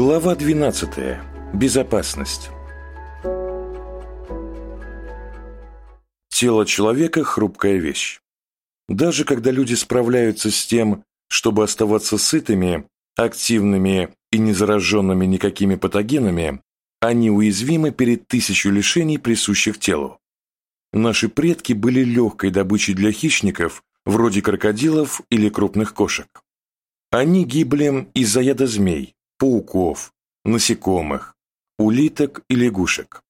Глава 12. Безопасность. Тело человека – хрупкая вещь. Даже когда люди справляются с тем, чтобы оставаться сытыми, активными и не зараженными никакими патогенами, они уязвимы перед тысячу лишений, присущих телу. Наши предки были легкой добычей для хищников, вроде крокодилов или крупных кошек. Они гибли из-за яда змей, пауков, насекомых, улиток и лягушек.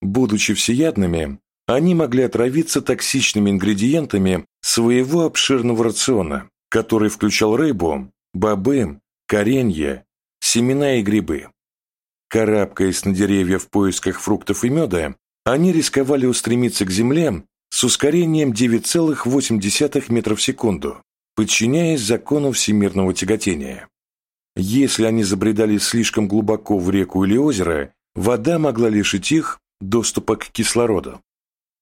Будучи всеядными, они могли отравиться токсичными ингредиентами своего обширного рациона, который включал рыбу, бобы, коренья, семена и грибы. Карабкаясь на деревья в поисках фруктов и меда, они рисковали устремиться к земле с ускорением 9,8 метров в секунду, подчиняясь закону всемирного тяготения. Если они забредали слишком глубоко в реку или озеро, вода могла лишить их доступа к кислороду.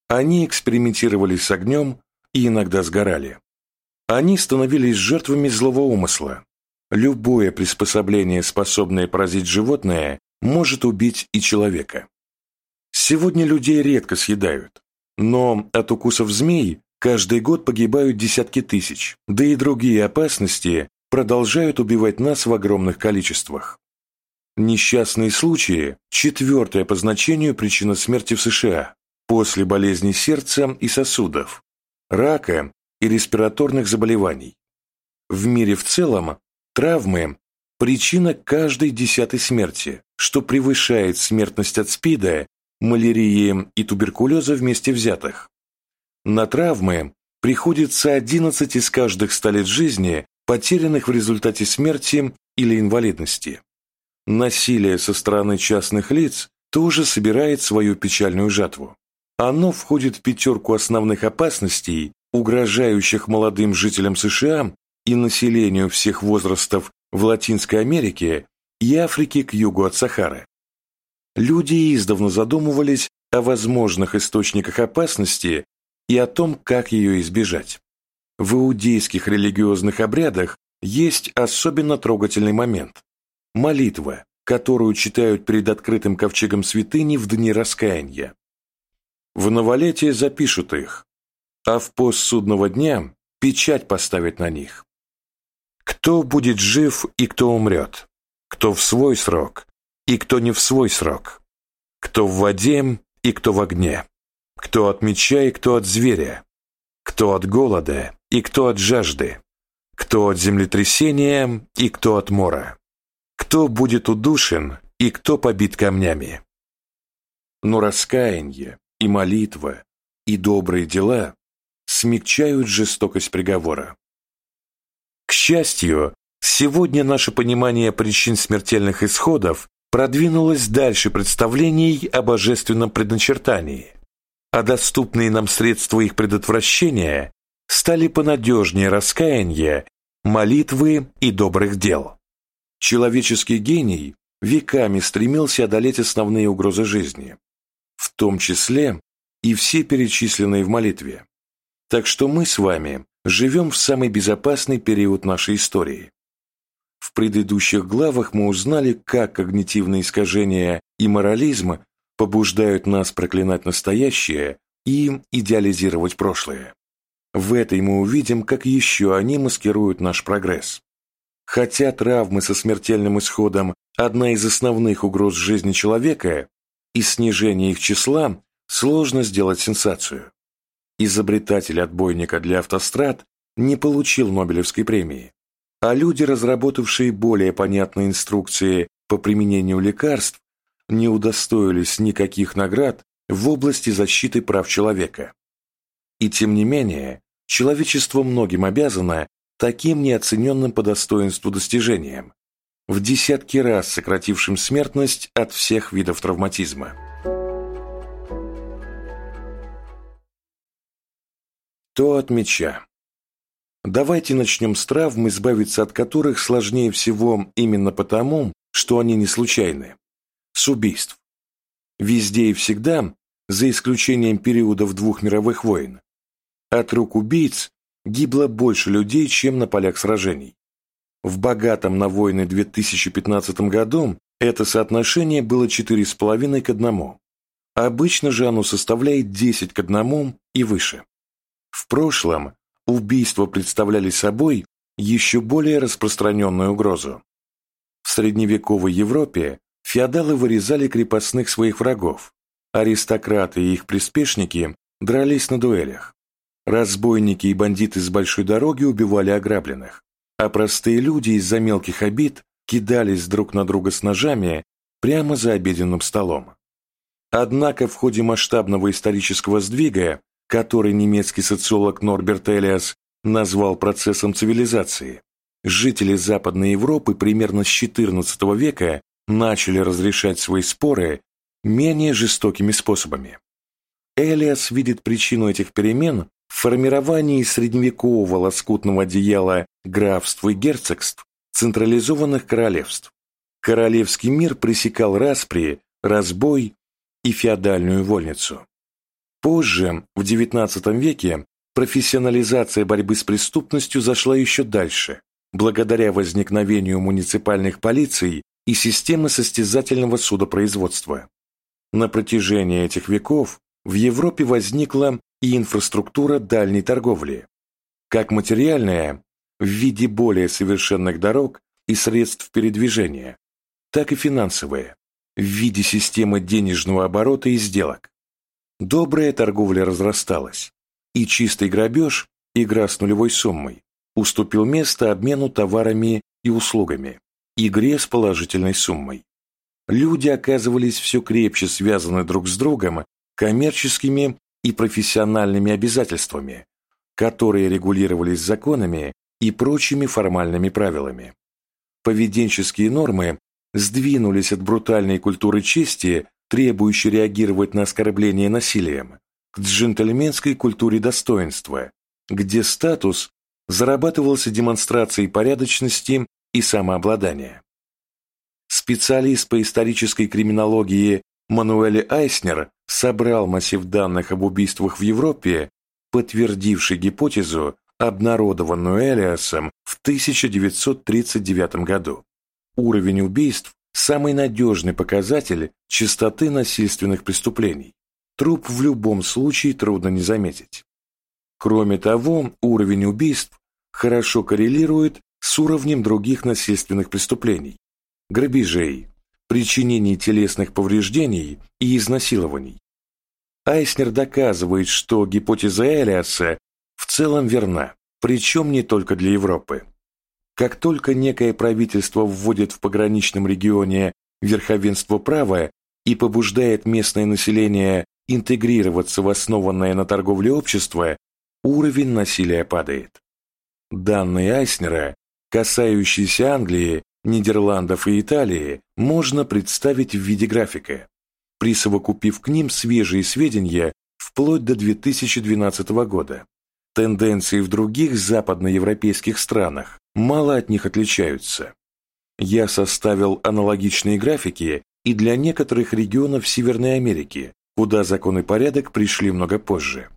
Они экспериментировали с огнем и иногда сгорали. Они становились жертвами злого умысла. Любое приспособление, способное поразить животное, может убить и человека. Сегодня людей редко съедают, но от укусов змей каждый год погибают десятки тысяч, да и другие опасности продолжают убивать нас в огромных количествах. Несчастные случаи – четвертая по значению причина смерти в США после болезней сердца и сосудов, рака и респираторных заболеваний. В мире в целом травмы – причина каждой десятой смерти, что превышает смертность от СПИДа, малярии и туберкулеза вместе взятых. На травмы приходится 11 из каждых 100 лет жизни потерянных в результате смерти или инвалидности. Насилие со стороны частных лиц тоже собирает свою печальную жатву. Оно входит в пятерку основных опасностей, угрожающих молодым жителям США и населению всех возрастов в Латинской Америке и Африке к югу от Сахары. Люди издавна задумывались о возможных источниках опасности и о том, как ее избежать. В иудейских религиозных обрядах есть особенно трогательный момент – молитва, которую читают перед открытым ковчегом святыни в дни раскаяния. В новолетие запишут их, а в пост судного дня печать поставят на них. Кто будет жив и кто умрет, кто в свой срок и кто не в свой срок, кто в воде и кто в огне, кто от меча и кто от зверя, кто от голода и кто от жажды, кто от землетрясения и кто от мора, кто будет удушен и кто побит камнями. Но раскаяние и молитва и добрые дела смягчают жестокость приговора. К счастью, сегодня наше понимание причин смертельных исходов продвинулось дальше представлений о божественном предначертании, а доступные нам средства их предотвращения стали понадежнее раскаяния, молитвы и добрых дел. Человеческий гений веками стремился одолеть основные угрозы жизни, в том числе и все перечисленные в молитве. Так что мы с вами живем в самый безопасный период нашей истории. В предыдущих главах мы узнали, как когнитивные искажения и морализм побуждают нас проклинать настоящее и идеализировать прошлое. В этой мы увидим, как еще они маскируют наш прогресс. Хотя травмы со смертельным исходом – одна из основных угроз жизни человека, и снижение их числа сложно сделать сенсацию. Изобретатель отбойника для автострад не получил Нобелевской премии, а люди, разработавшие более понятные инструкции по применению лекарств, не удостоились никаких наград в области защиты прав человека. И тем не менее, человечество многим обязано таким неоцененным по достоинству достижением, в десятки раз сократившим смертность от всех видов травматизма. То от меча. Давайте начнем с травм, избавиться от которых сложнее всего именно потому, что они не случайны. С убийств. Везде и всегда, за исключением периодов двух мировых войн, от рук убийц гибло больше людей, чем на полях сражений. В богатом на войны 2015 году Это соотношение было 4,5 к 1. Обычно же оно составляет 10 к 1 и выше. В прошлом убийства представляли собой еще более распространенную угрозу. В средневековой Европе феодалы вырезали крепостных своих врагов, аристократы и их приспешники дрались на дуэлях. Разбойники и бандиты с большой дороги убивали ограбленных, а простые люди из-за мелких обид кидались друг на друга с ножами прямо за обеденным столом. Однако в ходе масштабного исторического сдвига, который немецкий социолог Норберт Элиас назвал процессом цивилизации, жители Западной Европы примерно с XIV века начали разрешать свои споры менее жестокими способами. Элиас видит причину этих перемен в формировании средневекового лоскутного одеяла графств и герцогств, централизованных королевств. Королевский мир пресекал распри, разбой и феодальную вольницу. Позже, в XIX веке, профессионализация борьбы с преступностью зашла еще дальше, благодаря возникновению муниципальных полиций и системы состязательного судопроизводства. На протяжении этих веков в Европе возникла и инфраструктура дальней торговли, как материальная в виде более совершенных дорог и средств передвижения, так и финансовая в виде системы денежного оборота и сделок. Добрая торговля разрасталась, и чистый грабеж, игра с нулевой суммой, уступил место обмену товарами и услугами, игре с положительной суммой. Люди оказывались все крепче связаны друг с другом коммерческими и профессиональными обязательствами, которые регулировались законами и прочими формальными правилами. Поведенческие нормы сдвинулись от брутальной культуры чести, требующей реагировать на оскорбление насилием, к джентльменской культуре достоинства, где статус зарабатывался демонстрацией порядочности и самообладания. Специалист по исторической криминологии Мануэль Айснер собрал массив данных об убийствах в Европе, подтвердивший гипотезу, обнародованную Элиасом в 1939 году. Уровень убийств – самый надежный показатель частоты насильственных преступлений. Труп в любом случае трудно не заметить. Кроме того, уровень убийств хорошо коррелирует с уровнем других насильственных преступлений – грабежей, причинений телесных повреждений и изнасилований. Айснер доказывает, что гипотеза Элиаса в целом верна, причем не только для Европы. Как только некое правительство вводит в пограничном регионе верховенство права и побуждает местное население интегрироваться в основанное на торговле общество, уровень насилия падает. Данные Айснера, касающиеся Англии, Нидерландов и Италии, можно представить в виде графика, присовокупив к ним свежие сведения вплоть до 2012 года. Тенденции в других западноевропейских странах мало от них отличаются. Я составил аналогичные графики и для некоторых регионов Северной Америки, куда закон и порядок пришли много позже.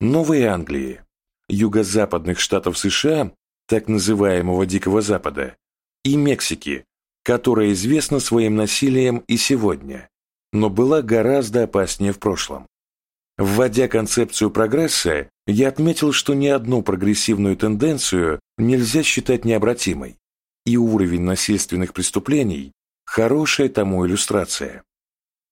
Новой Англии, юго-западных штатов США, так называемого Дикого Запада, и Мексики, которая известна своим насилием и сегодня, но была гораздо опаснее в прошлом. Вводя концепцию прогресса, я отметил, что ни одну прогрессивную тенденцию нельзя считать необратимой, и уровень насильственных преступлений – хорошая тому иллюстрация.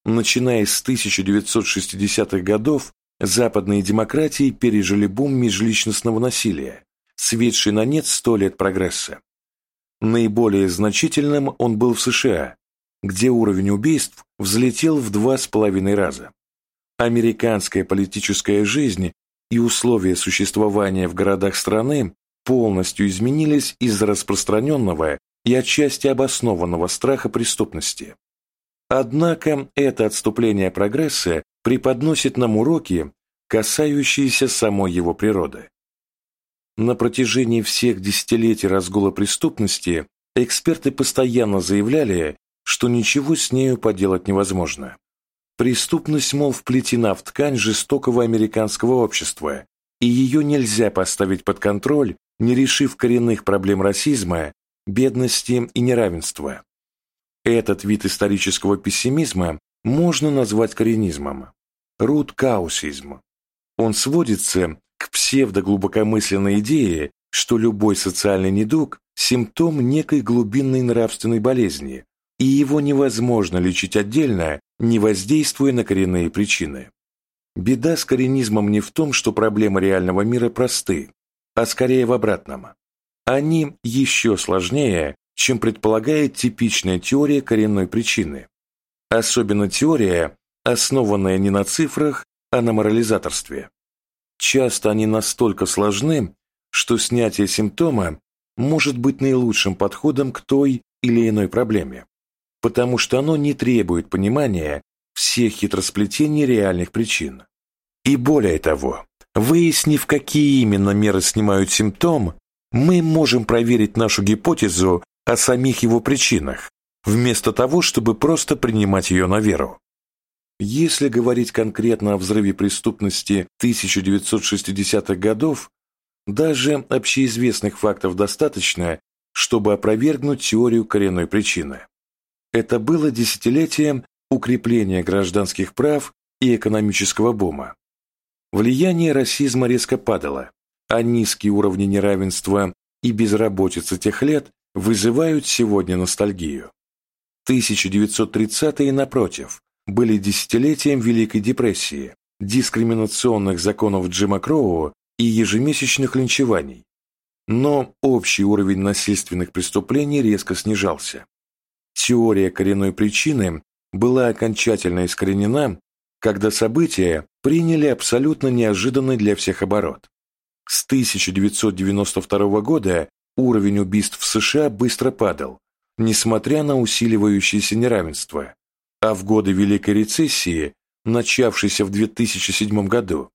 Начиная с 1960-х годов, западные демократии пережили бум межличностного насилия, сведший на нет сто лет прогресса. Наиболее значительным он был в США, где уровень убийств взлетел в два с половиной раза. Американская политическая жизнь и условия существования в городах страны полностью изменились из-за распространенного и отчасти обоснованного страха преступности. Однако это отступление прогресса преподносит нам уроки, касающиеся самой его природы. На протяжении всех десятилетий разгула преступности эксперты постоянно заявляли, что ничего с нею поделать невозможно. Преступность, мол, вплетена в ткань жестокого американского общества, и ее нельзя поставить под контроль, не решив коренных проблем расизма, бедности и неравенства. Этот вид исторического пессимизма можно назвать коренизмом, руткаусизм. Он сводится к псевдоглубокомысленной идее, что любой социальный недуг – симптом некой глубинной нравственной болезни, и его невозможно лечить отдельно, не воздействуя на коренные причины. Беда с коренизмом не в том, что проблемы реального мира просты, а скорее в обратном. Они еще сложнее, чем предполагает типичная теория коренной причины. Особенно теория, основанная не на цифрах, а на морализаторстве. Часто они настолько сложны, что снятие симптома может быть наилучшим подходом к той или иной проблеме, потому что оно не требует понимания всех хитросплетений реальных причин. И более того, выяснив, какие именно меры снимают симптом, мы можем проверить нашу гипотезу о самих его причинах, вместо того, чтобы просто принимать ее на веру. Если говорить конкретно о взрыве преступности 1960-х годов, даже общеизвестных фактов достаточно, чтобы опровергнуть теорию коренной причины. Это было десятилетием укрепления гражданских прав и экономического бума. Влияние расизма резко падало, а низкие уровни неравенства и безработицы тех лет вызывают сегодня ностальгию. 1930-е, напротив, были десятилетием Великой депрессии, дискриминационных законов Джима Кроу и ежемесячных линчеваний. Но общий уровень насильственных преступлений резко снижался. Теория коренной причины была окончательно искоренена, когда события приняли абсолютно неожиданный для всех оборот. С 1992 года уровень убийств в США быстро падал, несмотря на усиливающееся неравенство, а в годы Великой рецессии, начавшейся в 2007 году,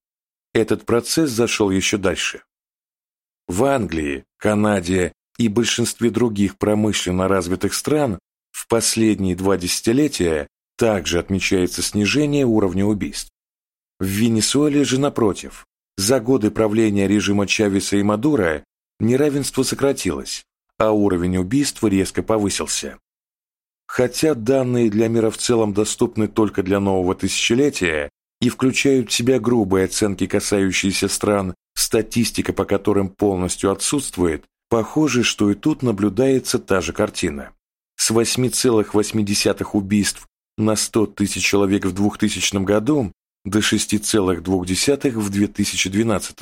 этот процесс зашел еще дальше. В Англии, Канаде и большинстве других промышленно развитых стран в последние два десятилетия также отмечается снижение уровня убийств. В Венесуэле же, напротив, за годы правления режима Чавеса и Мадура неравенство сократилось, а уровень убийств резко повысился. Хотя данные для мира в целом доступны только для нового тысячелетия и включают в себя грубые оценки, касающиеся стран, статистика по которым полностью отсутствует, похоже, что и тут наблюдается та же картина. С 8,8 убийств на 100 тысяч человек в 2000 году до 6,2 в 2012.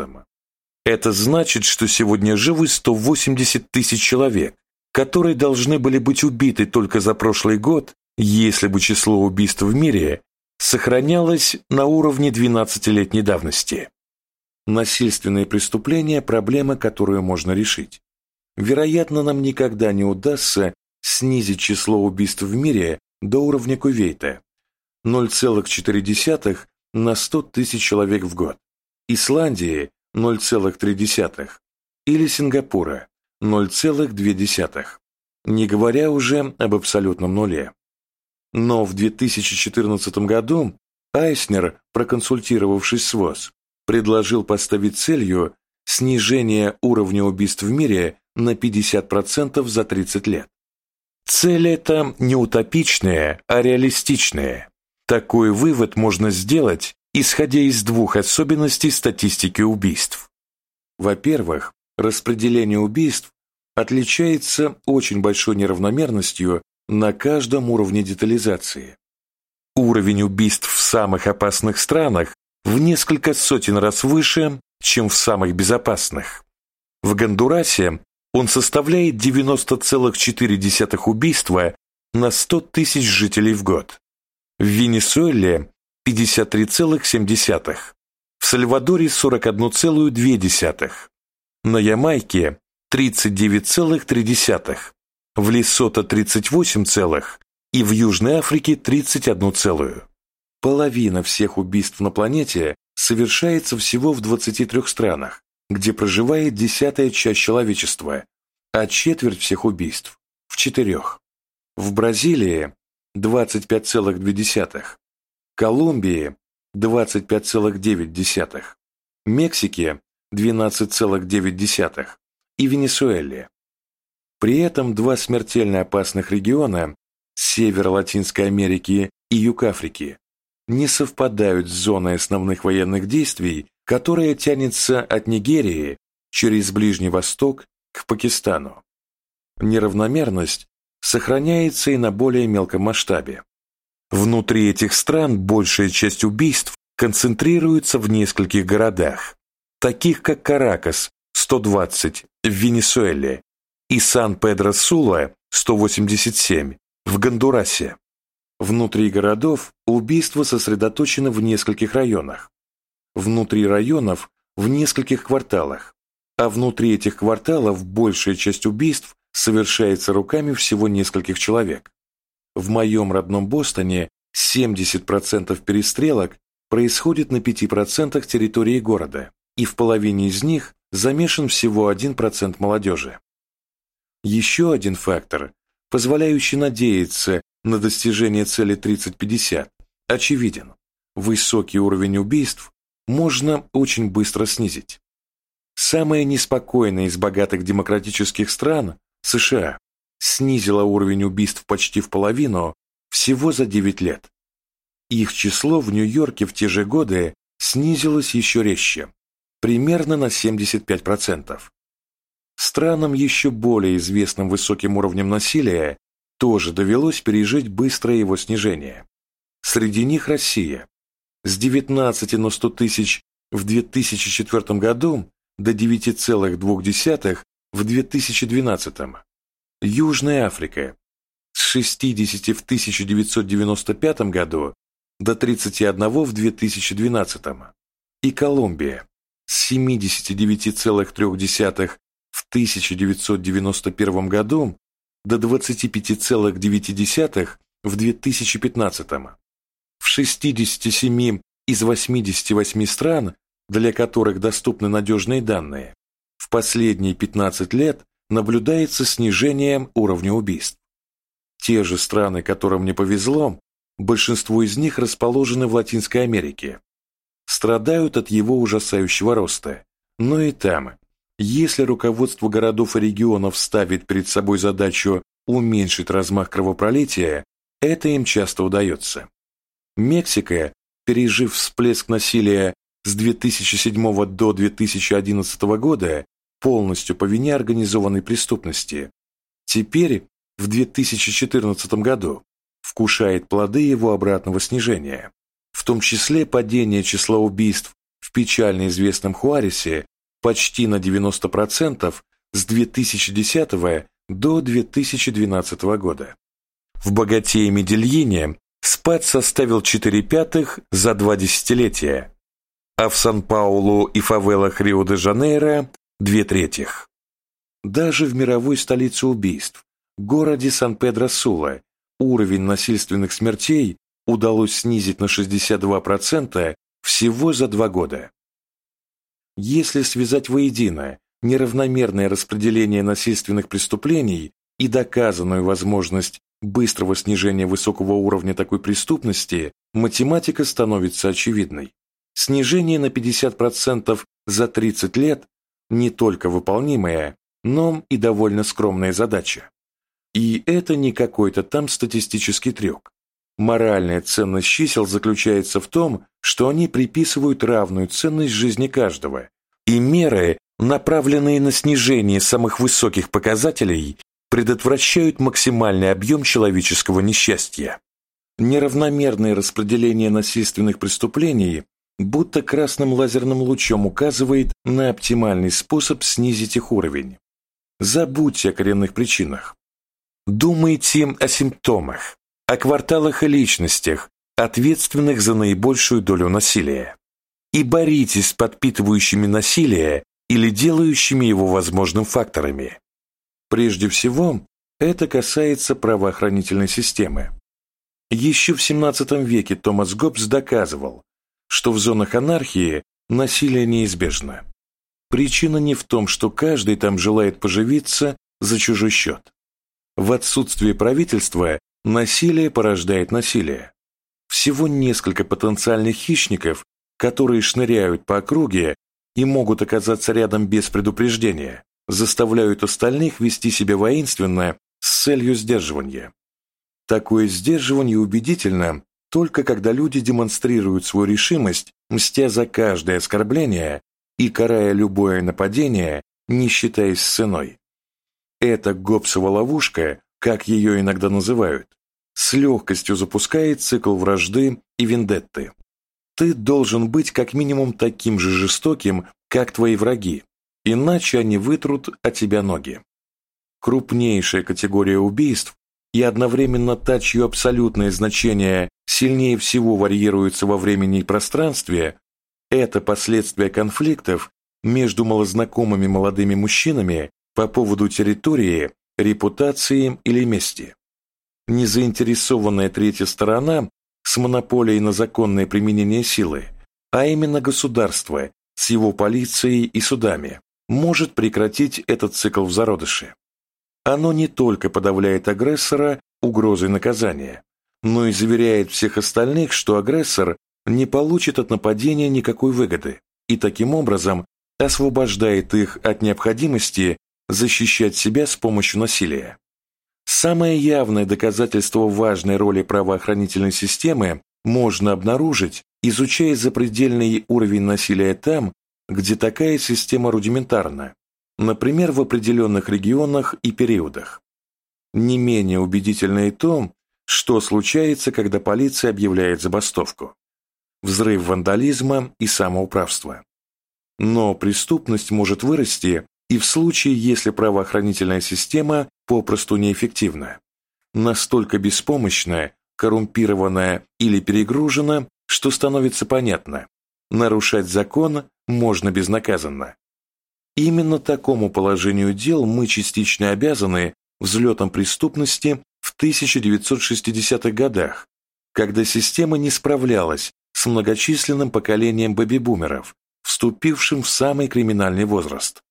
Это значит, что сегодня живы 180 тысяч человек, которые должны были быть убиты только за прошлый год, если бы число убийств в мире сохранялось на уровне 12-летней давности. Насильственные преступления – проблема, которую можно решить. Вероятно, нам никогда не удастся снизить число убийств в мире до уровня Кувейта – 0,4 на 100 тысяч человек в год, Исландии – 0,3 или Сингапура 0,2, не говоря уже об абсолютном нуле. Но в 2014 году Айснер, проконсультировавшись с ВОЗ, предложил поставить целью снижение уровня убийств в мире на 50% за 30 лет. Цель эта не утопичная, а реалистичная. Такой вывод можно сделать, исходя из двух особенностей статистики убийств. Во-первых, распределение убийств отличается очень большой неравномерностью на каждом уровне детализации. Уровень убийств в самых опасных странах в несколько сотен раз выше, чем в самых безопасных. В Гондурасе он составляет 90,4 убийства на 100 тысяч жителей в год. В Венесуэле 53,7, в Сальвадоре 41,2, на Ямайке 39,3, в Лесото 38 целых и в Южной Африке 31 целую. Половина всех убийств на планете совершается всего в 23 странах, где проживает десятая часть человечества, а четверть всех убийств – в четырех. В Бразилии – 25,2, Колумбии – 25,9, Мексике 12,9 и Венесуэле. При этом два смертельно опасных региона север Латинской Америки и юг Африки не совпадают с зоной основных военных действий, которая тянется от Нигерии через Ближний Восток к Пакистану. Неравномерность сохраняется и на более мелком масштабе. Внутри этих стран большая часть убийств концентрируется в нескольких городах, таких как Каракас, 120, в Венесуэле, и Сан-Педро-Сула, 187, в Гондурасе. Внутри городов убийства сосредоточены в нескольких районах. Внутри районов в нескольких кварталах. А внутри этих кварталов большая часть убийств совершается руками всего нескольких человек. В моем родном Бостоне 70% перестрелок происходит на 5% территории города, и в половине из них замешан всего 1% молодежи. Еще один фактор, позволяющий надеяться на достижение цели 30-50, очевиден. Высокий уровень убийств можно очень быстро снизить. Самая неспокойная из богатых демократических стран, США, снизила уровень убийств почти в половину всего за 9 лет. Их число в Нью-Йорке в те же годы снизилось еще резче, примерно на 75%. Странам еще более известным высоким уровнем насилия тоже довелось пережить быстрое его снижение. Среди них Россия. С 19 на 100 тысяч в 2004 году до 9,2 в 2012. Южная Африка с 60 в 1995 году до 31 в 2012 и Колумбия с 79,3 в 1991 году до 25,9 в 2015. В 67 из 88 стран, для которых доступны надежные данные, в последние 15 лет наблюдается снижение уровня убийств. Те же страны, которым не повезло, большинство из них расположены в Латинской Америке, страдают от его ужасающего роста, но и там, если руководство городов и регионов ставит перед собой задачу уменьшить размах кровопролития, это им часто удается. Мексика, пережив всплеск насилия с 2007 до 2011 года, полностью по вине организованной преступности, теперь, в 2014 году, вкушает плоды его обратного снижения, в том числе падение числа убийств в печально известном Хуаресе почти на 90% с 2010 до 2012 года. В богате и Медельине спад составил 4 пятых за два десятилетия, а в Сан-Паулу и фавелах Рио-де-Жанейро две третьих. Даже в мировой столице убийств, городе Сан-Педро-Сула, уровень насильственных смертей удалось снизить на 62% всего за два года. Если связать воедино неравномерное распределение насильственных преступлений и доказанную возможность быстрого снижения высокого уровня такой преступности, математика становится очевидной. Снижение на 50% за 30 лет не только выполнимая, но и довольно скромная задача. И это не какой-то там статистический трюк. Моральная ценность чисел заключается в том, что они приписывают равную ценность жизни каждого, и меры, направленные на снижение самых высоких показателей, предотвращают максимальный объем человеческого несчастья. Неравномерное распределение насильственных преступлений будто красным лазерным лучом указывает на оптимальный способ снизить их уровень. Забудьте о коренных причинах. Думайте о симптомах, о кварталах и личностях, ответственных за наибольшую долю насилия. И боритесь с подпитывающими насилие или делающими его возможным факторами. Прежде всего, это касается правоохранительной системы. Еще в XVII веке Томас Гоббс доказывал, что в зонах анархии насилие неизбежно. Причина не в том, что каждый там желает поживиться за чужой счет. В отсутствие правительства насилие порождает насилие. Всего несколько потенциальных хищников, которые шныряют по округе и могут оказаться рядом без предупреждения, заставляют остальных вести себя воинственно с целью сдерживания. Такое сдерживание убедительно только когда люди демонстрируют свою решимость, мстя за каждое оскорбление и карая любое нападение, не считаясь ценой. Эта гопсова ловушка, как ее иногда называют, с легкостью запускает цикл вражды и вендетты. Ты должен быть как минимум таким же жестоким, как твои враги, иначе они вытрут от тебя ноги. Крупнейшая категория убийств и одновременно та, чье абсолютное значение сильнее всего варьируется во времени и пространстве, это последствия конфликтов между малознакомыми молодыми мужчинами по поводу территории, репутации или мести. Незаинтересованная третья сторона с монополией на законное применение силы, а именно государство с его полицией и судами, может прекратить этот цикл в зародыше. Оно не только подавляет агрессора угрозой наказания, но и заверяет всех остальных, что агрессор не получит от нападения никакой выгоды и таким образом освобождает их от необходимости защищать себя с помощью насилия. Самое явное доказательство важной роли правоохранительной системы можно обнаружить, изучая запредельный уровень насилия там, где такая система рудиментарна, например, в определенных регионах и периодах. Не менее убедительно и то, что случается, когда полиция объявляет забастовку. Взрыв вандализма и самоуправства. Но преступность может вырасти и в случае, если правоохранительная система попросту неэффективна, настолько беспомощная, коррумпированная или перегружена, что становится понятно, нарушать закон можно безнаказанно. Именно такому положению дел мы частично обязаны взлетом преступности в 1960-х годах, когда система не справлялась с многочисленным поколением бэби-бумеров, вступившим в самый криминальный возраст.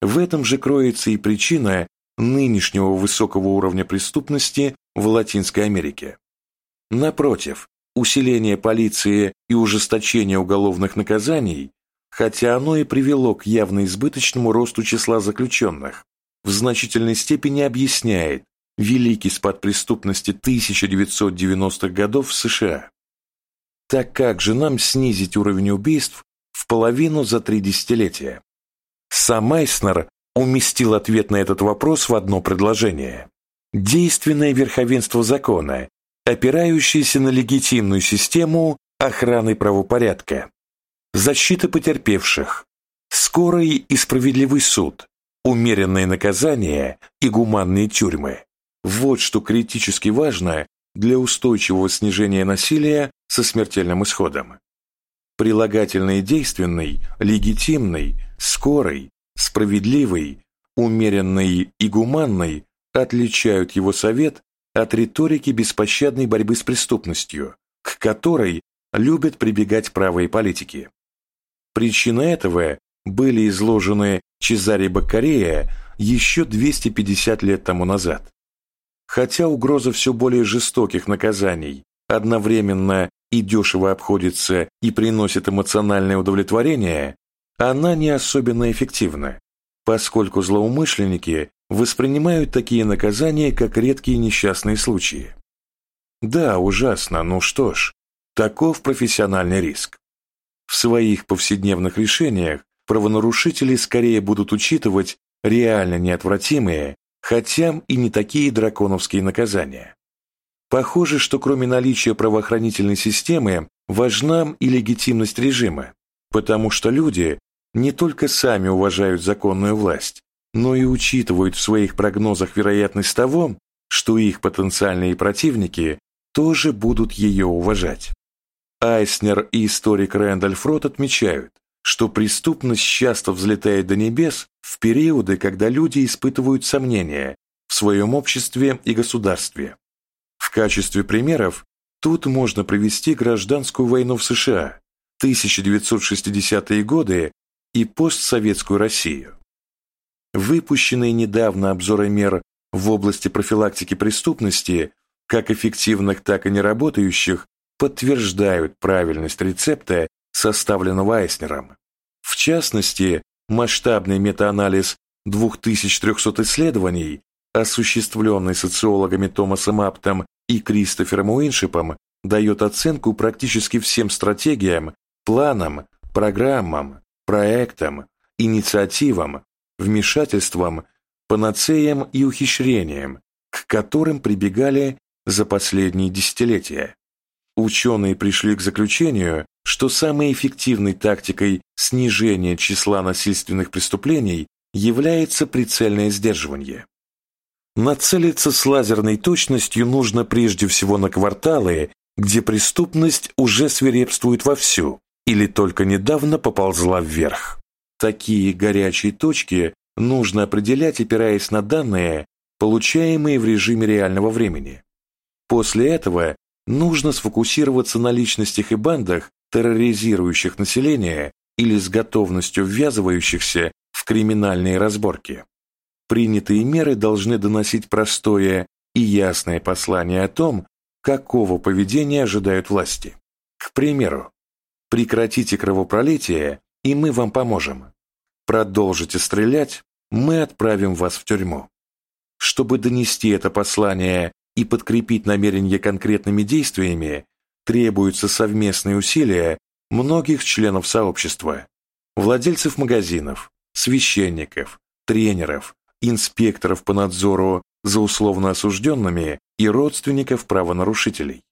В этом же кроется и причина нынешнего высокого уровня преступности в Латинской Америке. Напротив, усиление полиции и ужесточение уголовных наказаний хотя оно и привело к явно избыточному росту числа заключенных, в значительной степени объясняет великий спад преступности 1990-х годов в США. Так как же нам снизить уровень убийств в половину за три десятилетия? Сам Майснер уместил ответ на этот вопрос в одно предложение. Действенное верховенство закона, опирающееся на легитимную систему охраны правопорядка, защита потерпевших, скорый и справедливый суд, умеренные наказания и гуманные тюрьмы. Вот что критически важно для устойчивого снижения насилия со смертельным исходом. Прилагательный действенный, легитимный, скорый, справедливый, умеренный и гуманный отличают его совет от риторики беспощадной борьбы с преступностью, к которой любят прибегать правые политики. Причины этого были изложены Чезаре Баккарея еще 250 лет тому назад. Хотя угроза все более жестоких наказаний одновременно и дешево обходится и приносит эмоциональное удовлетворение, она не особенно эффективна, поскольку злоумышленники воспринимают такие наказания как редкие несчастные случаи. Да, ужасно, ну что ж, таков профессиональный риск. В своих повседневных решениях правонарушители скорее будут учитывать реально неотвратимые, хотя и не такие драконовские наказания. Похоже, что кроме наличия правоохранительной системы важна и легитимность режима, потому что люди не только сами уважают законную власть, но и учитывают в своих прогнозах вероятность того, что их потенциальные противники тоже будут ее уважать. Айснер и историк Рэндальф Рот отмечают, что преступность часто взлетает до небес в периоды, когда люди испытывают сомнения в своем обществе и государстве. В качестве примеров тут можно привести гражданскую войну в США, 1960-е годы и постсоветскую Россию. Выпущенные недавно обзоры мер в области профилактики преступности, как эффективных, так и неработающих, подтверждают правильность рецепта, составленного Айснером. В частности, масштабный метаанализ 2300 исследований, осуществленный социологами Томасом Аптом и Кристофером Уиншипом дает оценку практически всем стратегиям, планам, программам, проектам, инициативам, вмешательствам, панацеям и ухищрениям, к которым прибегали за последние десятилетия. Ученые пришли к заключению, что самой эффективной тактикой снижения числа насильственных преступлений является прицельное сдерживание. Нацелиться с лазерной точностью нужно прежде всего на кварталы, где преступность уже свирепствует вовсю или только недавно поползла вверх. Такие горячие точки нужно определять, опираясь на данные, получаемые в режиме реального времени. После этого нужно сфокусироваться на личностях и бандах, терроризирующих население или с готовностью ввязывающихся в криминальные разборки. Принятые меры должны доносить простое и ясное послание о том, какого поведения ожидают власти. К примеру, прекратите кровопролитие, и мы вам поможем. Продолжите стрелять, мы отправим вас в тюрьму. Чтобы донести это послание и подкрепить намерение конкретными действиями, требуются совместные усилия многих членов сообщества, владельцев магазинов, священников, тренеров, инспекторов по надзору за условно осужденными и родственников правонарушителей.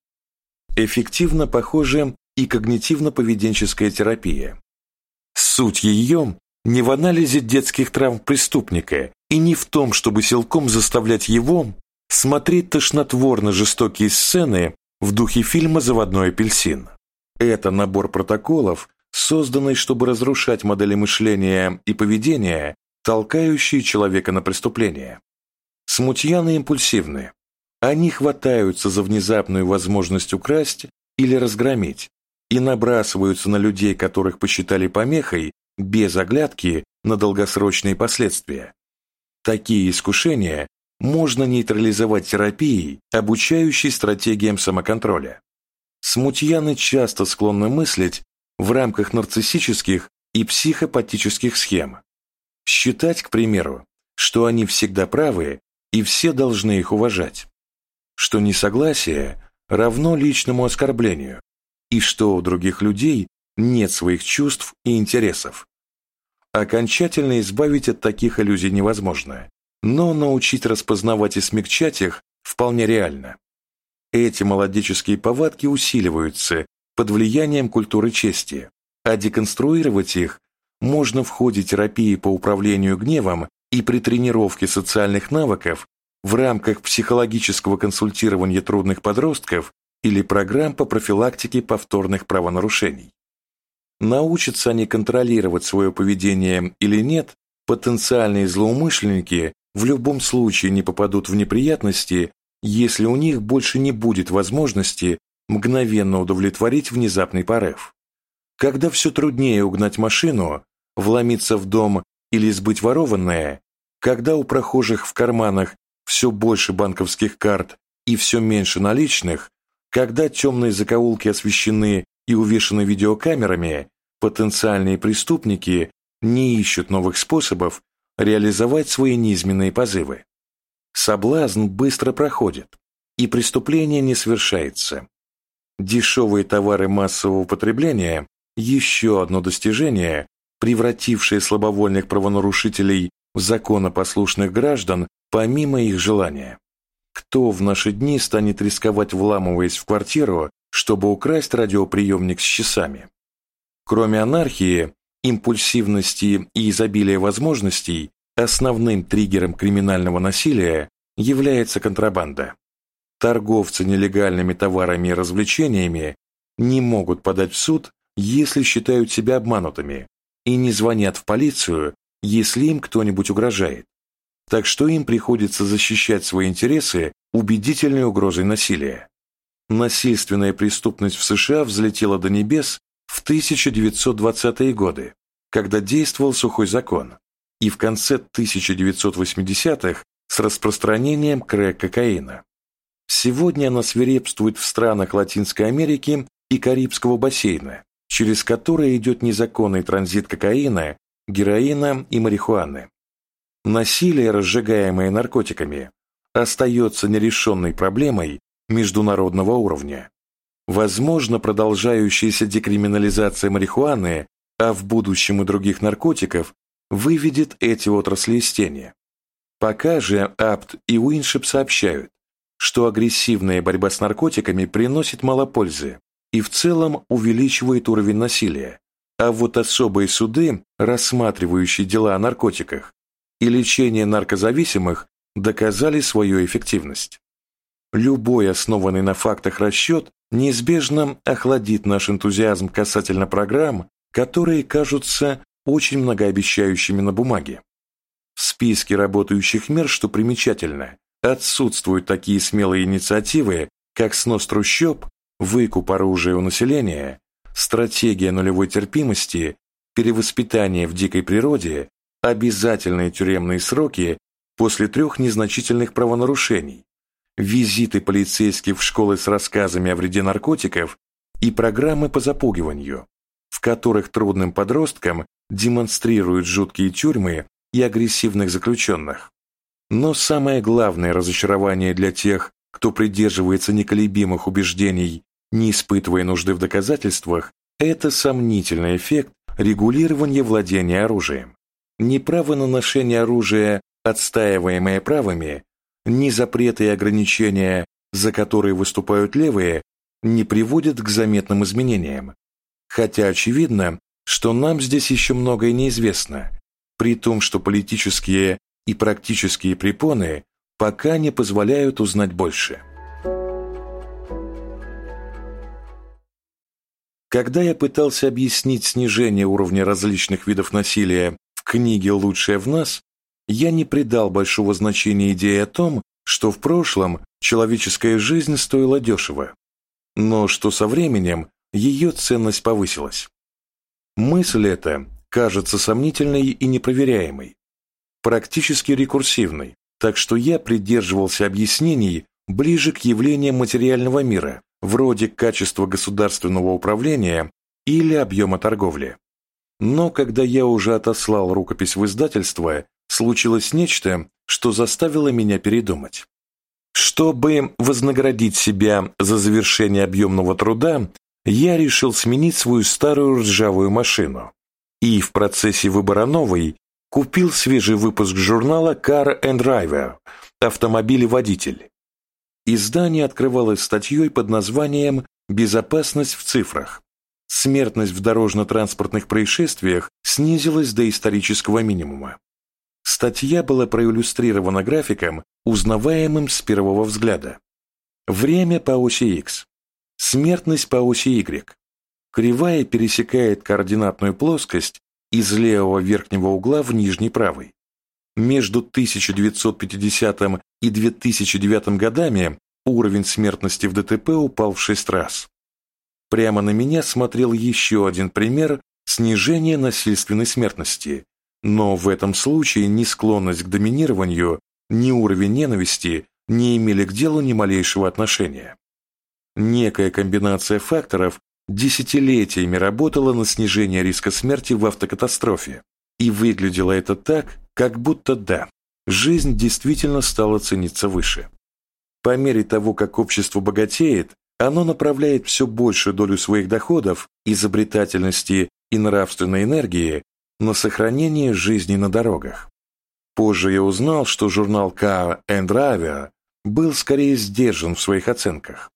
Эффективно похожа и когнитивно-поведенческая терапия. Суть ее не в анализе детских травм преступника и не в том, чтобы силком заставлять его смотреть тошнотворно жестокие сцены в духе фильма «Заводной апельсин». Это набор протоколов, созданный, чтобы разрушать модели мышления и поведения, толкающие человека на преступление. Смутьяны импульсивны. Они хватаются за внезапную возможность украсть или разгромить и набрасываются на людей, которых посчитали помехой, без оглядки на долгосрочные последствия. Такие искушения можно нейтрализовать терапией, обучающей стратегиям самоконтроля. Смутьяны часто склонны мыслить в рамках нарциссических и психопатических схем. Считать, к примеру, что они всегда правы и все должны их уважать, что несогласие равно личному оскорблению и что у других людей нет своих чувств и интересов. Окончательно избавить от таких иллюзий невозможно, но научить распознавать и смягчать их вполне реально. Эти молодеческие повадки усиливаются под влиянием культуры чести, а деконструировать их можно в ходе терапии по управлению гневом и при тренировке социальных навыков в рамках психологического консультирования трудных подростков или программ по профилактике повторных правонарушений. Научатся они контролировать свое поведение или нет, потенциальные злоумышленники в любом случае не попадут в неприятности, если у них больше не будет возможности мгновенно удовлетворить внезапный порыв. Когда все труднее угнать машину, вломиться в дом или сбыть ворованное, когда у прохожих в карманах все больше банковских карт и все меньше наличных, когда темные закоулки освещены и увешаны видеокамерами, потенциальные преступники не ищут новых способов реализовать свои низменные позывы. Соблазн быстро проходит, и преступление не совершается. Дешевые товары массового потребления – еще одно достижение, превратившее слабовольных правонарушителей в законопослушных граждан помимо их желания. Кто в наши дни станет рисковать, вламываясь в квартиру, чтобы украсть радиоприемник с часами? Кроме анархии, импульсивности и изобилия возможностей, основным триггером криминального насилия является контрабанда. Торговцы нелегальными товарами и развлечениями не могут подать в суд, если считают себя обманутыми, и не звонят в полицию, если им кто-нибудь угрожает. Так что им приходится защищать свои интересы убедительной угрозой насилия. Насильственная преступность в США взлетела до небес в 1920-е годы, когда действовал сухой закон, и в конце 1980-х с распространением крэк-кокаина. Сегодня она свирепствует в странах Латинской Америки и Карибского бассейна, через которые идет незаконный транзит кокаина, героина и марихуаны. Насилие, разжигаемое наркотиками, остается нерешенной проблемой, международного уровня. Возможно, продолжающаяся декриминализация марихуаны, а в будущем и других наркотиков, выведет эти отрасли из тени. Пока же Апт и Уиншип сообщают, что агрессивная борьба с наркотиками приносит мало пользы и в целом увеличивает уровень насилия, а вот особые суды, рассматривающие дела о наркотиках, и лечение наркозависимых доказали свою эффективность. Любой основанный на фактах расчет неизбежно охладит наш энтузиазм касательно программ, которые кажутся очень многообещающими на бумаге. В списке работающих мер, что примечательно, отсутствуют такие смелые инициативы, как снос трущоб, выкуп оружия у населения, стратегия нулевой терпимости, перевоспитание в дикой природе, обязательные тюремные сроки после трех незначительных правонарушений, визиты полицейских в школы с рассказами о вреде наркотиков и программы по запугиванию, в которых трудным подросткам демонстрируют жуткие тюрьмы и агрессивных заключенных. Но самое главное разочарование для тех, кто придерживается неколебимых убеждений, не испытывая нужды в доказательствах, это сомнительный эффект регулирования владения оружием. Ни право на ношение оружия, отстаиваемое правыми, ни запреты и ограничения, за которые выступают левые, не приводят к заметным изменениям. Хотя очевидно, что нам здесь еще многое неизвестно, при том, что политические и практические препоны пока не позволяют узнать больше. Когда я пытался объяснить снижение уровня различных видов насилия в книге «Лучшее в нас», я не придал большого значения идее о том, что в прошлом человеческая жизнь стоила дешево, но что со временем ее ценность повысилась. Мысль эта кажется сомнительной и непроверяемой, практически рекурсивной, так что я придерживался объяснений ближе к явлениям материального мира, вроде качества государственного управления или объема торговли. Но когда я уже отослал рукопись в издательство, случилось нечто, что заставило меня передумать. Чтобы вознаградить себя за завершение объемного труда, я решил сменить свою старую ржавую машину и в процессе выбора новой купил свежий выпуск журнала Car and Driver «Автомобиль-водитель». Издание открывалось статьей под названием «Безопасность в цифрах». Смертность в дорожно-транспортных происшествиях снизилась до исторического минимума. Статья была проиллюстрирована графиком, узнаваемым с первого взгляда. Время по оси X. Смертность по оси Y. Кривая пересекает координатную плоскость из левого верхнего угла в нижний правый. Между 1950 и 2009 годами уровень смертности в ДТП упал в 6 раз. Прямо на меня смотрел еще один пример снижения насильственной смертности, но в этом случае ни склонность к доминированию, ни уровень ненависти не имели к делу ни малейшего отношения. Некая комбинация факторов десятилетиями работала на снижение риска смерти в автокатастрофе, и выглядело это так, как будто да, жизнь действительно стала цениться выше. По мере того, как общество богатеет, оно направляет все большую долю своих доходов, изобретательности и нравственной энергии на сохранение жизни на дорогах. Позже я узнал, что журнал Car and Avia был скорее сдержан в своих оценках.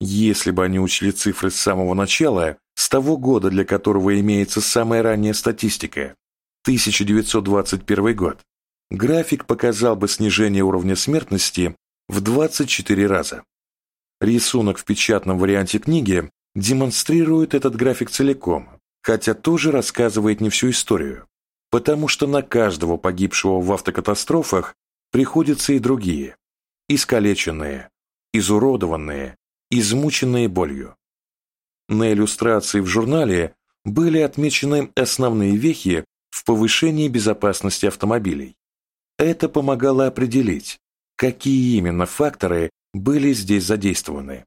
Если бы они учли цифры с самого начала, с того года, для которого имеется самая ранняя статистика, 1921 год, график показал бы снижение уровня смертности в 24 раза. Рисунок в печатном варианте книги демонстрирует этот график целиком, хотя тоже рассказывает не всю историю, потому что на каждого погибшего в автокатастрофах приходятся и другие, искалеченные, изуродованные, измученные болью. На иллюстрации в журнале были отмечены основные вехи в повышении безопасности автомобилей. Это помогало определить, какие именно факторы были здесь задействованы.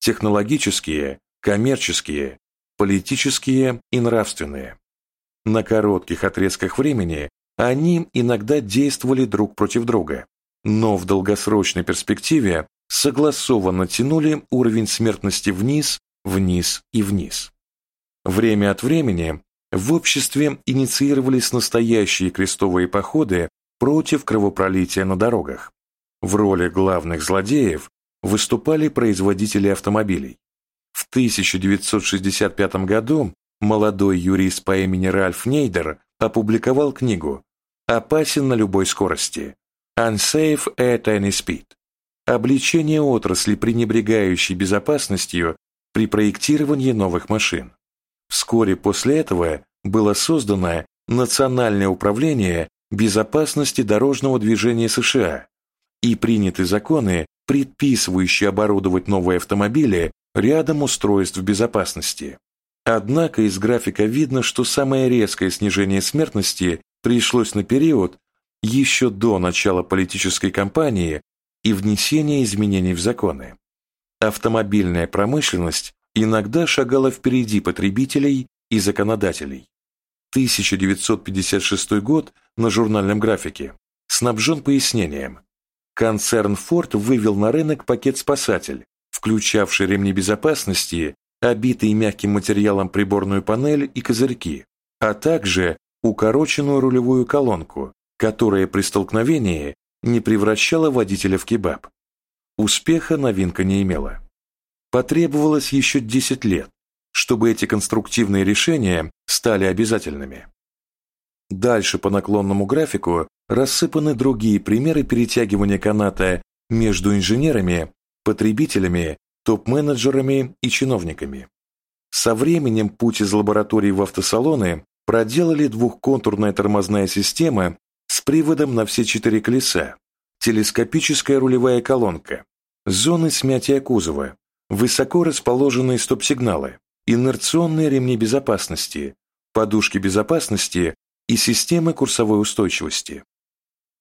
Технологические, коммерческие, политические и нравственные. На коротких отрезках времени они иногда действовали друг против друга, но в долгосрочной перспективе согласованно тянули уровень смертности вниз, вниз и вниз. Время от времени в обществе инициировались настоящие крестовые походы против кровопролития на дорогах. В роли главных злодеев выступали производители автомобилей. В 1965 году молодой юрист по имени Ральф Нейдер опубликовал книгу «Опасен на любой скорости» «Unsafe at any speed» обличение отрасли, пренебрегающей безопасностью при проектировании новых машин. Вскоре после этого было создано Национальное управление безопасности дорожного движения США и приняты законы, предписывающие оборудовать новые автомобили рядом устройств безопасности. Однако из графика видно, что самое резкое снижение смертности пришлось на период еще до начала политической кампании и внесения изменений в законы. Автомобильная промышленность иногда шагала впереди потребителей и законодателей. 1956 год на журнальном графике снабжен пояснением. Концерн Ford вывел на рынок пакет «Спасатель», включавший ремни безопасности, обитые мягким материалом приборную панель и козырьки, а также укороченную рулевую колонку, которая при столкновении не превращала водителя в кебаб. Успеха новинка не имела. Потребовалось еще 10 лет, чтобы эти конструктивные решения стали обязательными. Дальше по наклонному графику рассыпаны другие примеры перетягивания каната между инженерами, потребителями, топ-менеджерами и чиновниками. Со временем путь из лабораторий в автосалоны проделали двухконтурная тормозная система с приводом на все четыре колеса, телескопическая рулевая колонка, зоны смятия кузова, высоко расположенные стоп-сигналы, инерционные ремни безопасности, подушки безопасности и системы курсовой устойчивости.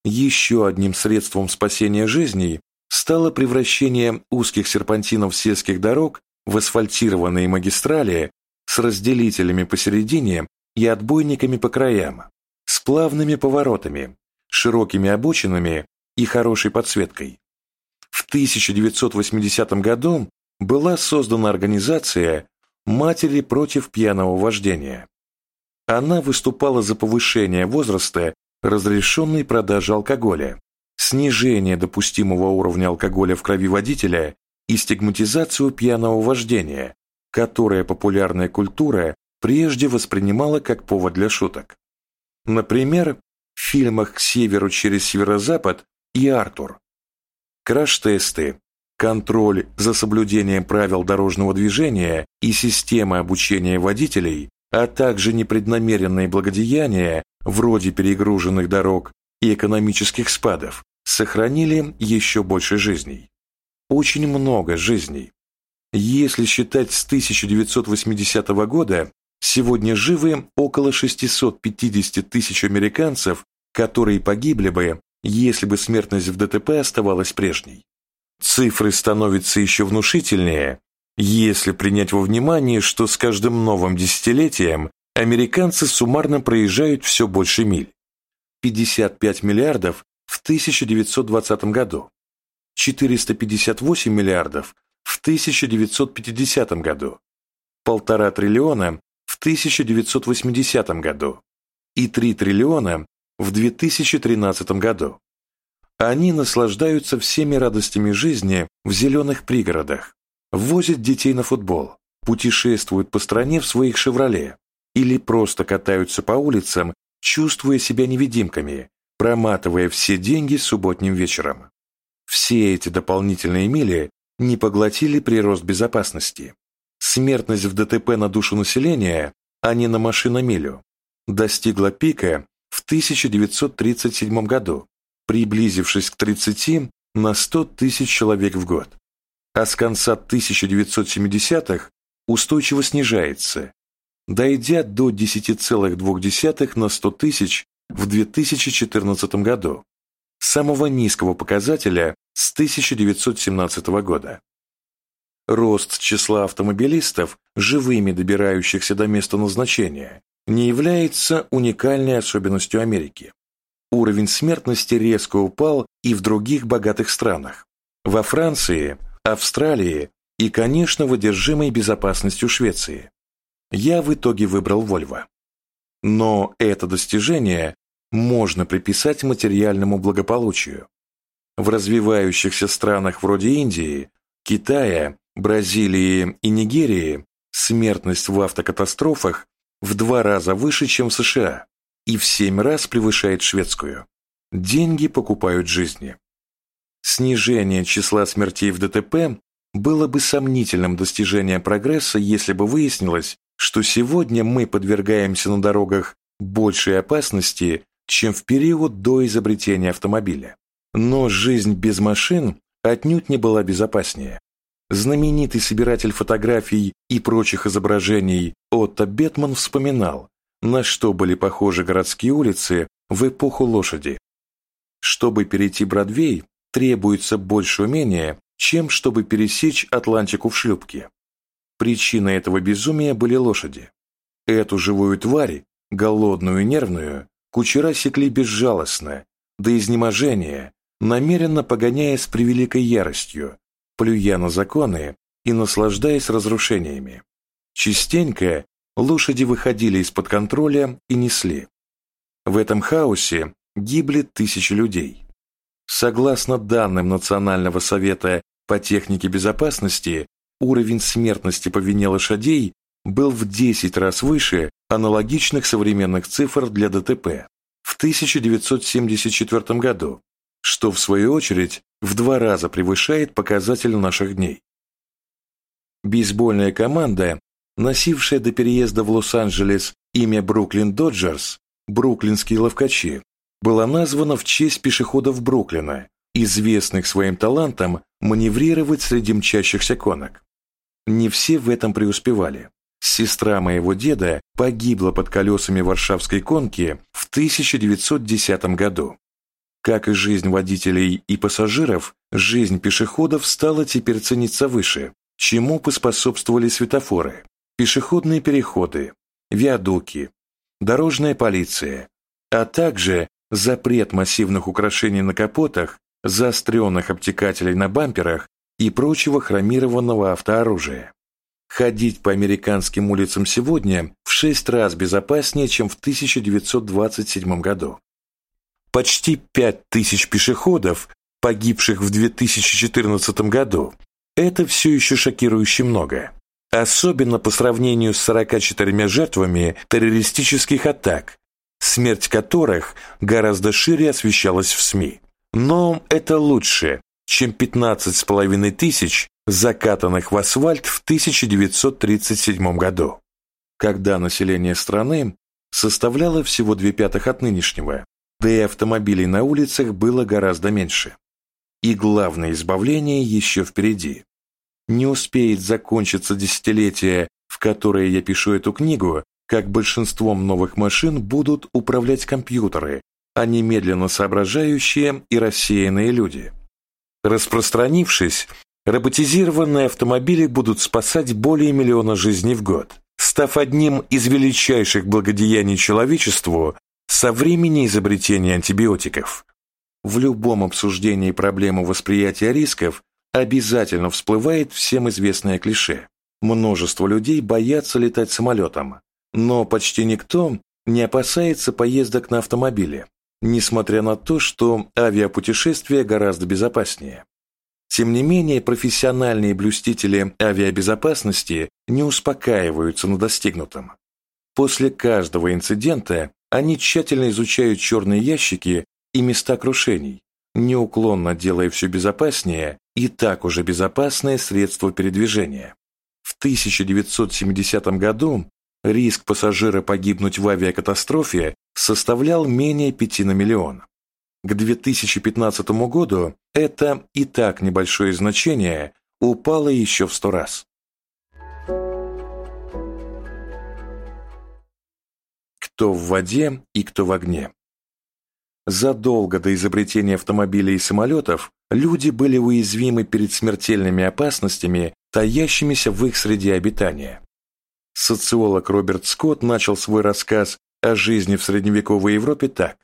Еще одним средством спасения жизней стало превращение узких серпантинов сельских дорог в асфальтированные магистрали с разделителями посередине и отбойниками по краям, с плавными поворотами, широкими обочинами и хорошей подсветкой. В 1980 году была создана организация «Матери против пьяного вождения». Она выступала за повышение возраста разрешенной продажи алкоголя, снижение допустимого уровня алкоголя в крови водителя и стигматизацию пьяного вождения, которое популярная культура прежде воспринимала как повод для шуток. Например, в фильмах «К северу через северо-запад» и «Артур». Краш-тесты, контроль за соблюдением правил дорожного движения и система обучения водителей, а также непреднамеренные благодеяния, вроде перегруженных дорог и экономических спадов, сохранили еще больше жизней. Очень много жизней. Если считать с 1980 года, Сегодня живы около 650 тысяч американцев, которые погибли бы, если бы смертность в ДТП оставалась прежней. Цифры становятся еще внушительнее, если принять во внимание, что с каждым новым десятилетием американцы суммарно проезжают все больше миль. 55 миллиардов в 1920 году, 458 миллиардов в 1950 году, полтора триллиона в 1980 году и 3 триллиона в 2013 году. Они наслаждаются всеми радостями жизни в зеленых пригородах, возят детей на футбол, путешествуют по стране в своих «Шевроле» или просто катаются по улицам, чувствуя себя невидимками, проматывая все деньги субботним вечером. Все эти дополнительные мили не поглотили прирост безопасности. Смертность в ДТП на душу населения, а не на машиномилю, достигла пика в 1937 году, приблизившись к 30 на 100 тысяч человек в год. А с конца 1970-х устойчиво снижается, дойдя до 10,2 на 100 тысяч в 2014 году, самого низкого показателя с 1917 года. Рост числа автомобилистов, живыми добирающихся до места назначения, не является уникальной особенностью Америки. Уровень смертности резко упал и в других богатых странах. во Франции, Австралии и, конечно, в одержимой безопасностью Швеции. Я в итоге выбрал Вольво. Но это достижение можно приписать материальному благополучию. В развивающихся странах вроде Индии, Китая, Бразилии и Нигерии смертность в автокатастрофах в два раза выше, чем в США, и в семь раз превышает шведскую. Деньги покупают жизни. Снижение числа смертей в ДТП было бы сомнительным достижением прогресса, если бы выяснилось, что сегодня мы подвергаемся на дорогах большей опасности, чем в период до изобретения автомобиля. Но жизнь без машин отнюдь не была безопаснее. Знаменитый собиратель фотографий и прочих изображений Отто Бетман вспоминал, на что были похожи городские улицы в эпоху лошади. Чтобы перейти Бродвей, требуется больше умения, чем чтобы пересечь Атлантику в шлюпке. Причиной этого безумия были лошади. Эту живую тварь, голодную и нервную, кучера секли безжалостно, до изнеможения, намеренно погоняя с превеликой яростью, плюя на законы и наслаждаясь разрушениями. Частенько лошади выходили из-под контроля и несли. В этом хаосе гибли тысячи людей. Согласно данным Национального совета по технике безопасности, уровень смертности по вине лошадей был в 10 раз выше аналогичных современных цифр для ДТП в 1974 году, что в свою очередь в два раза превышает показатель наших дней. Бейсбольная команда, носившая до переезда в Лос-Анджелес имя Бруклин Доджерс, бруклинские ловкачи, была названа в честь пешеходов Бруклина, известных своим талантом маневрировать среди мчащихся конок. Не все в этом преуспевали. Сестра моего деда погибла под колесами варшавской конки в 1910 году. Как и жизнь водителей и пассажиров, жизнь пешеходов стала теперь цениться выше, чему поспособствовали светофоры, пешеходные переходы, виадуки, дорожная полиция, а также запрет массивных украшений на капотах, заостренных обтекателей на бамперах и прочего хромированного автооружия. Ходить по американским улицам сегодня в шесть раз безопаснее, чем в 1927 году. Почти 5000 пешеходов, погибших в 2014 году, это все еще шокирующе много. Особенно по сравнению с 44 жертвами террористических атак, смерть которых гораздо шире освещалась в СМИ. Но это лучше, чем 15,5 тысяч, закатанных в асфальт в 1937 году, когда население страны составляло всего две пятых от нынешнего, да и автомобилей на улицах было гораздо меньше. И главное избавление еще впереди. Не успеет закончиться десятилетие, в которое я пишу эту книгу, как большинством новых машин будут управлять компьютеры, а не медленно соображающие и рассеянные люди. Распространившись, роботизированные автомобили будут спасать более миллиона жизней в год, став одним из величайших благодеяний человечеству со времени изобретения антибиотиков. В любом обсуждении проблемы восприятия рисков обязательно всплывает всем известное клише. Множество людей боятся летать самолетом, но почти никто не опасается поездок на автомобиле, несмотря на то, что авиапутешествие гораздо безопаснее. Тем не менее, профессиональные блюстители авиабезопасности не успокаиваются на достигнутом. После каждого инцидента они тщательно изучают черные ящики и места крушений, неуклонно делая все безопаснее и так уже безопасное средство передвижения. В 1970 году риск пассажира погибнуть в авиакатастрофе составлял менее 5 на миллион. К 2015 году это и так небольшое значение упало еще в сто раз. кто в воде и кто в огне. Задолго до изобретения автомобилей и самолетов люди были уязвимы перед смертельными опасностями, таящимися в их среде обитания. Социолог Роберт Скотт начал свой рассказ о жизни в средневековой Европе так.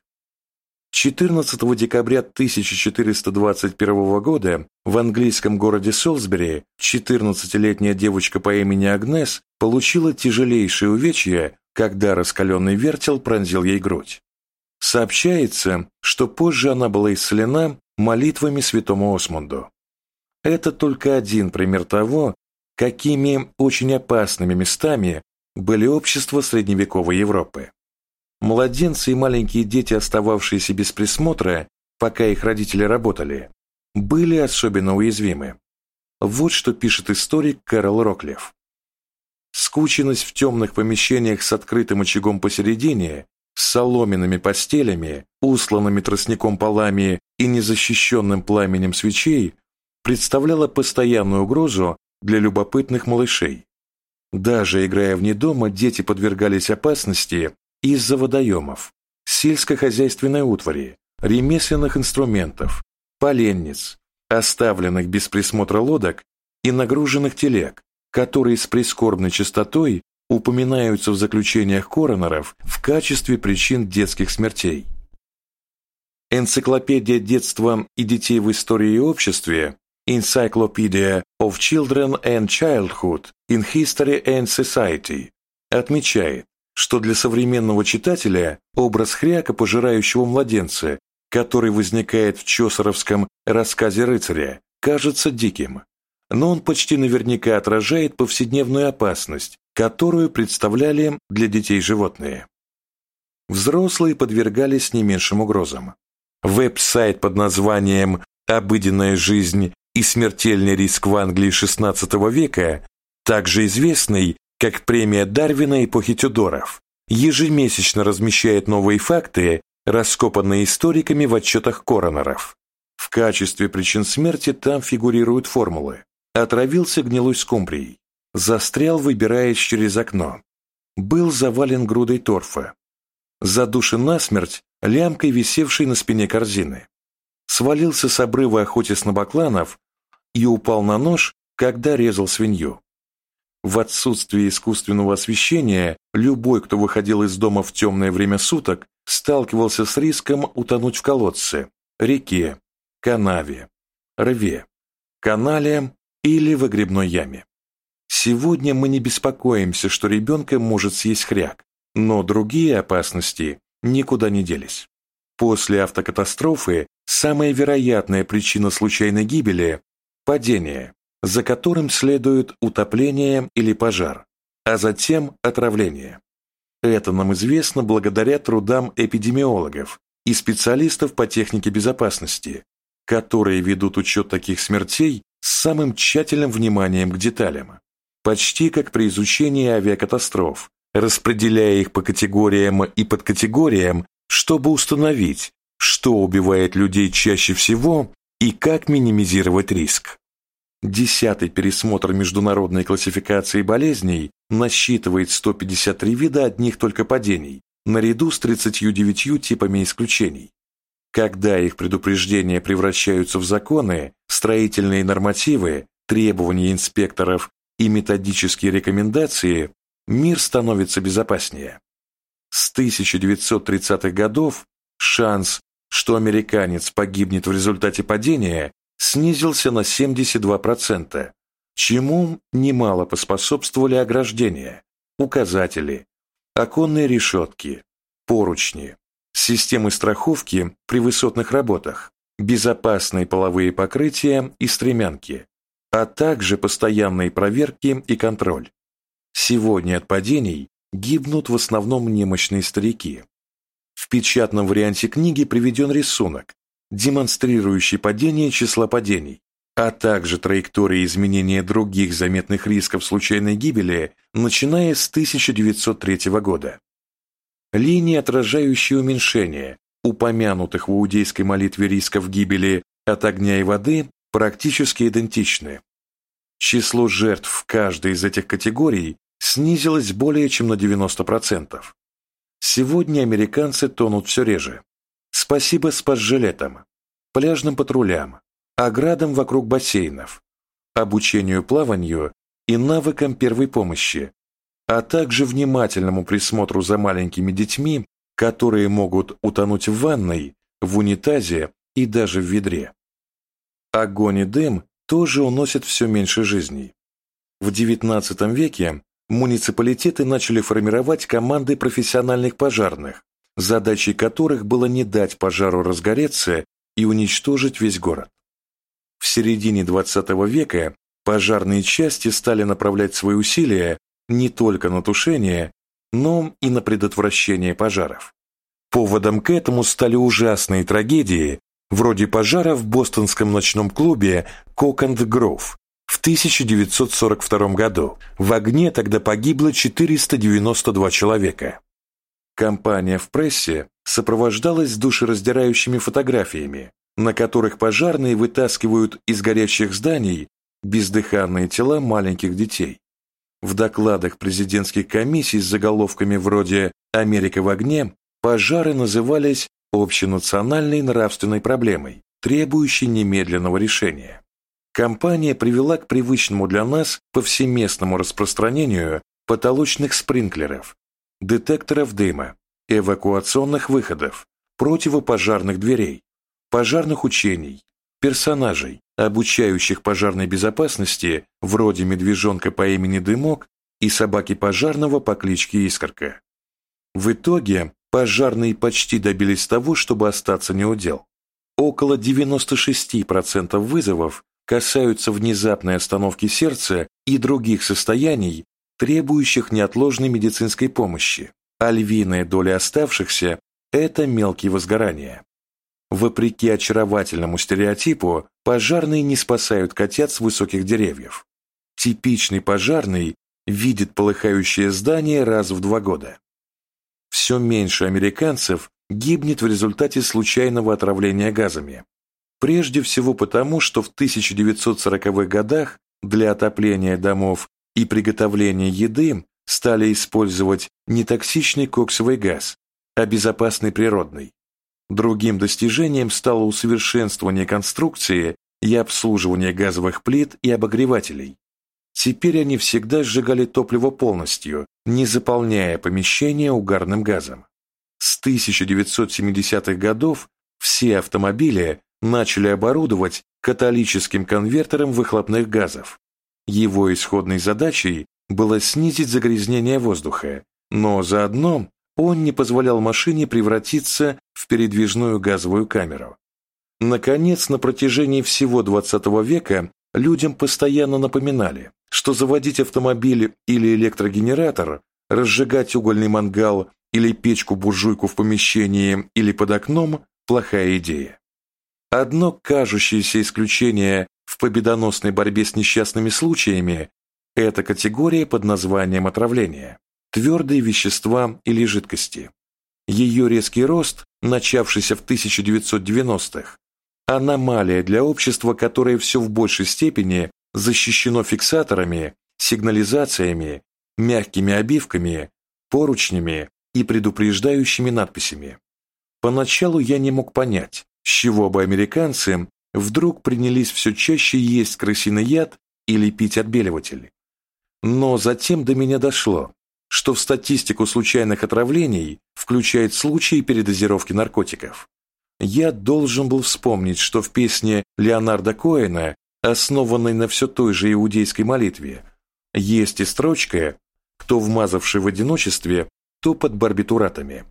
14 декабря 1421 года в английском городе Солсбери 14-летняя девочка по имени Агнес получила тяжелейшее увечье, когда раскаленный вертел пронзил ей грудь. Сообщается, что позже она была исцелена молитвами святому Осмунду. Это только один пример того, какими очень опасными местами были общества средневековой Европы. Младенцы и маленькие дети, остававшиеся без присмотра, пока их родители работали, были особенно уязвимы. Вот что пишет историк Кэрол Роклифф. Скученность в темных помещениях с открытым очагом посередине, с соломенными постелями, усланными тростником полами и незащищенным пламенем свечей представляла постоянную угрозу для любопытных малышей. Даже играя вне дома, дети подвергались опасности из-за водоемов, сельскохозяйственной утвари, ремесленных инструментов, поленниц, оставленных без присмотра лодок и нагруженных телег, которые с прискорбной частотой упоминаются в заключениях коронеров в качестве причин детских смертей. Энциклопедия детства и детей в истории и обществе Encyclopedia of Children and Childhood in History and Society отмечает, что для современного читателя образ хряка, пожирающего младенца, который возникает в чосеровском рассказе рыцаря, кажется диким. Но он почти наверняка отражает повседневную опасность, которую представляли для детей животные. Взрослые подвергались не меньшим угрозам. Веб-сайт под названием «Обыденная жизнь и смертельный риск в Англии XVI века», также известный как премия Дарвина эпохи Тюдоров, ежемесячно размещает новые факты, раскопанные историками в отчетах коронеров. В качестве причин смерти там фигурируют формулы. Отравился гнилой скумбрией, застрял, выбираясь через окно, был завален грудой торфа, задушен насмерть лямкой, висевшей на спине корзины, свалился с обрыва охотясь на бакланов и упал на нож, когда резал свинью. В отсутствие искусственного освещения любой, кто выходил из дома в темное время суток, сталкивался с риском утонуть в колодце, реке, канаве, рве, канале или в грибной яме. Сегодня мы не беспокоимся, что ребенка может съесть хряк, но другие опасности никуда не делись. После автокатастрофы самая вероятная причина случайной гибели Падение, за которым следует утопление или пожар, а затем отравление. Это нам известно благодаря трудам эпидемиологов и специалистов по технике безопасности, которые ведут учет таких смертей с самым тщательным вниманием к деталям, почти как при изучении авиакатастроф, распределяя их по категориям и подкатегориям, чтобы установить, что убивает людей чаще всего и как минимизировать риск. Десятый пересмотр международной классификации болезней насчитывает 153 вида одних только падений, наряду с 39 типами исключений. Когда их предупреждения превращаются в законы, строительные нормативы, требования инспекторов и методические рекомендации, мир становится безопаснее. С 1930-х годов шанс, что американец погибнет в результате падения, снизился на 72%, чему немало поспособствовали ограждения, указатели, оконные решетки, поручни, системы страховки при высотных работах, безопасные половые покрытия и стремянки, а также постоянные проверки и контроль. Сегодня от падений гибнут в основном немощные старики. В печатном варианте книги приведен рисунок, демонстрирующий падение числа падений, а также траектории изменения других заметных рисков случайной гибели, начиная с 1903 года. Линии, отражающие уменьшение упомянутых в иудейской молитве рисков гибели от огня и воды, практически идентичны. Число жертв в каждой из этих категорий снизилось более чем на 90%. Сегодня американцы тонут все реже. Спасибо спасжилетам, пляжным патрулям, оградам вокруг бассейнов, обучению плаванию и навыкам первой помощи, а также внимательному присмотру за маленькими детьми, которые могут утонуть в ванной, в унитазе и даже в ведре. Огонь и дым тоже уносят все меньше жизней. В XIX веке муниципалитеты начали формировать команды профессиональных пожарных, задачей которых было не дать пожару разгореться и уничтожить весь город. В середине XX века пожарные части стали направлять свои усилия не только на тушение, но и на предотвращение пожаров. Поводом к этому стали ужасные трагедии, вроде пожара в бостонском ночном клубе «Коканд Гроув» в 1942 году. В огне тогда погибло 492 человека. Кампания в прессе сопровождалась душераздирающими фотографиями, на которых пожарные вытаскивают из горящих зданий бездыханные тела маленьких детей. В докладах президентских комиссий с заголовками вроде «Америка в огне» пожары назывались общенациональной нравственной проблемой, требующей немедленного решения. Компания привела к привычному для нас повсеместному распространению потолочных спринклеров, детекторов дыма, эвакуационных выходов, противопожарных дверей, пожарных учений, персонажей, обучающих пожарной безопасности, вроде медвежонка по имени Дымок и собаки пожарного по кличке Искорка. В итоге пожарные почти добились того, чтобы остаться неудел. Около 96% вызовов касаются внезапной остановки сердца и других состояний, требующих неотложной медицинской помощи, а львиная доля оставшихся – это мелкие возгорания. Вопреки очаровательному стереотипу, пожарные не спасают котят с высоких деревьев. Типичный пожарный видит полыхающее здание раз в два года. Все меньше американцев гибнет в результате случайного отравления газами. Прежде всего потому, что в 1940-х годах для отопления домов и приготовления еды стали использовать не токсичный коксовый газ, а безопасный природный. Другим достижением стало усовершенствование конструкции и обслуживание газовых плит и обогревателей. Теперь они всегда сжигали топливо полностью, не заполняя помещение угарным газом. С 1970-х годов все автомобили начали оборудовать каталическим конвертером выхлопных газов. Его исходной задачей было снизить загрязнение воздуха, но заодно он не позволял машине превратиться в передвижную газовую камеру. Наконец, на протяжении всего XX века людям постоянно напоминали, что заводить автомобиль или электрогенератор, разжигать угольный мангал или печку-буржуйку в помещении или под окном – плохая идея. Одно кажущееся исключение в победоносной борьбе с несчастными случаями – это категория под названием отравление твердые вещества или жидкости. Ее резкий рост, начавшийся в 1990-х, аномалия для общества, которое все в большей степени защищено фиксаторами, сигнализациями, мягкими обивками, поручнями и предупреждающими надписями. Поначалу я не мог понять, с чего бы американцы вдруг принялись все чаще есть крысиный яд или пить отбеливатель. Но затем до меня дошло, что в статистику случайных отравлений включает случаи передозировки наркотиков. Я должен был вспомнить, что в песне Леонарда Коэна, основанной на все той же иудейской молитве, есть и строчка «Кто вмазавший в одиночестве, то под барбитуратами».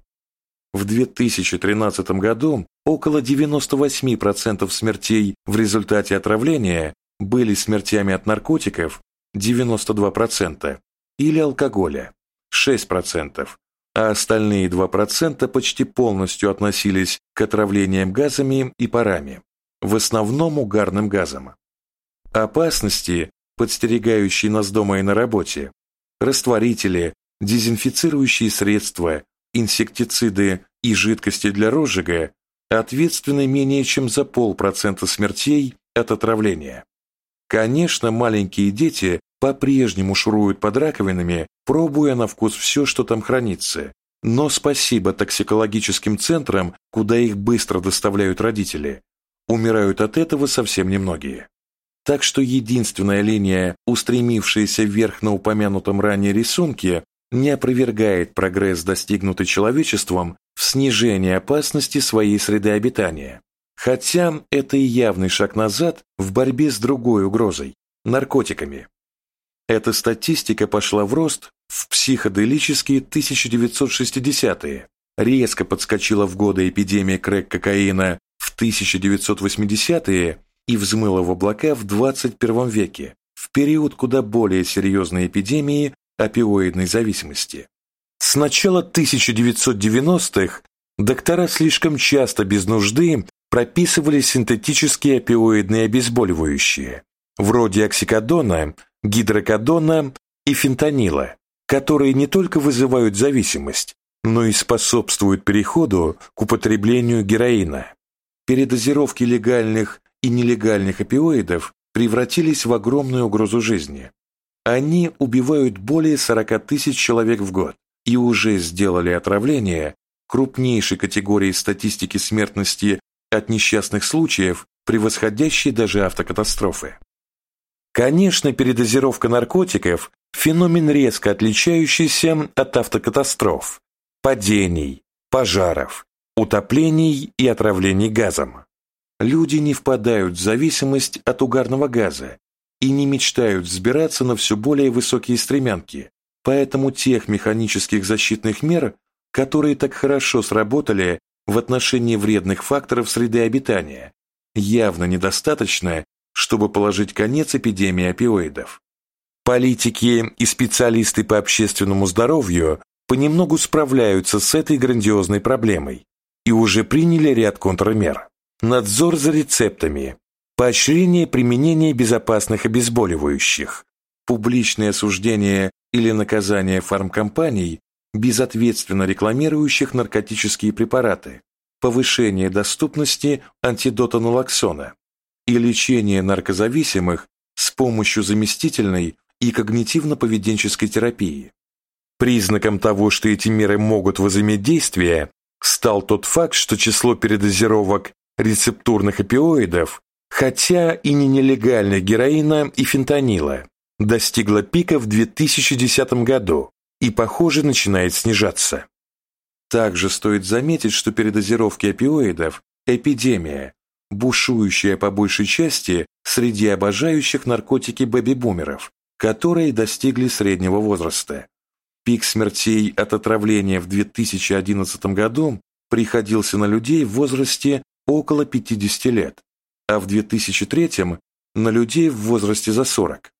В 2013 году около 98% смертей в результате отравления были смертями от наркотиков 92% или алкоголя 6%, а остальные 2% почти полностью относились к отравлениям газами и парами, в основном угарным газом. Опасности, подстерегающие нас дома и на работе, растворители, дезинфицирующие средства, инсектициды и жидкости для розжига ответственны менее чем за полпроцента смертей от отравления. Конечно, маленькие дети по-прежнему шуруют под раковинами, пробуя на вкус все, что там хранится. Но спасибо токсикологическим центрам, куда их быстро доставляют родители. Умирают от этого совсем немногие. Так что единственная линия, устремившаяся вверх на упомянутом ранее рисунке, не опровергает прогресс, достигнутый человечеством в снижении опасности своей среды обитания. Хотя это и явный шаг назад в борьбе с другой угрозой – наркотиками. Эта статистика пошла в рост в психоделические 1960-е, резко подскочила в годы эпидемии крэк-кокаина в 1980-е и взмыла в облака в 21 веке, в период куда более серьезной эпидемии опиоидной зависимости. С начала 1990-х доктора слишком часто без нужды прописывали синтетические опиоидные обезболивающие, вроде оксикодона, гидрокодона и фентанила, которые не только вызывают зависимость, но и способствуют переходу к употреблению героина. Передозировки легальных и нелегальных опиоидов превратились в огромную угрозу жизни. Они убивают более 40 тысяч человек в год и уже сделали отравление крупнейшей категории статистики смертности от несчастных случаев, превосходящей даже автокатастрофы. Конечно, передозировка наркотиков – феномен резко отличающийся от автокатастроф, падений, пожаров, утоплений и отравлений газом. Люди не впадают в зависимость от угарного газа и не мечтают взбираться на все более высокие стремянки, поэтому тех механических защитных мер, которые так хорошо сработали в отношении вредных факторов среды обитания, явно недостаточно, чтобы положить конец эпидемии опиоидов. Политики и специалисты по общественному здоровью понемногу справляются с этой грандиозной проблемой и уже приняли ряд контрмер. Надзор за рецептами, поощрение применения безопасных обезболивающих, публичное осуждение или наказание фармкомпаний, безответственно рекламирующих наркотические препараты, повышение доступности антидота налоксона и лечение наркозависимых с помощью заместительной и когнитивно-поведенческой терапии. Признаком того, что эти меры могут возыметь действие, стал тот факт, что число передозировок рецептурных опиоидов, хотя и не нелегальных героина и фентанила, достигла пика в 2010 году и, похоже, начинает снижаться. Также стоит заметить, что передозировки опиоидов – эпидемия, бушующая по большей части среди обожающих наркотики бэби-бумеров, которые достигли среднего возраста. Пик смертей от отравления в 2011 году приходился на людей в возрасте около 50 лет, а в 2003 на людей в возрасте за 40.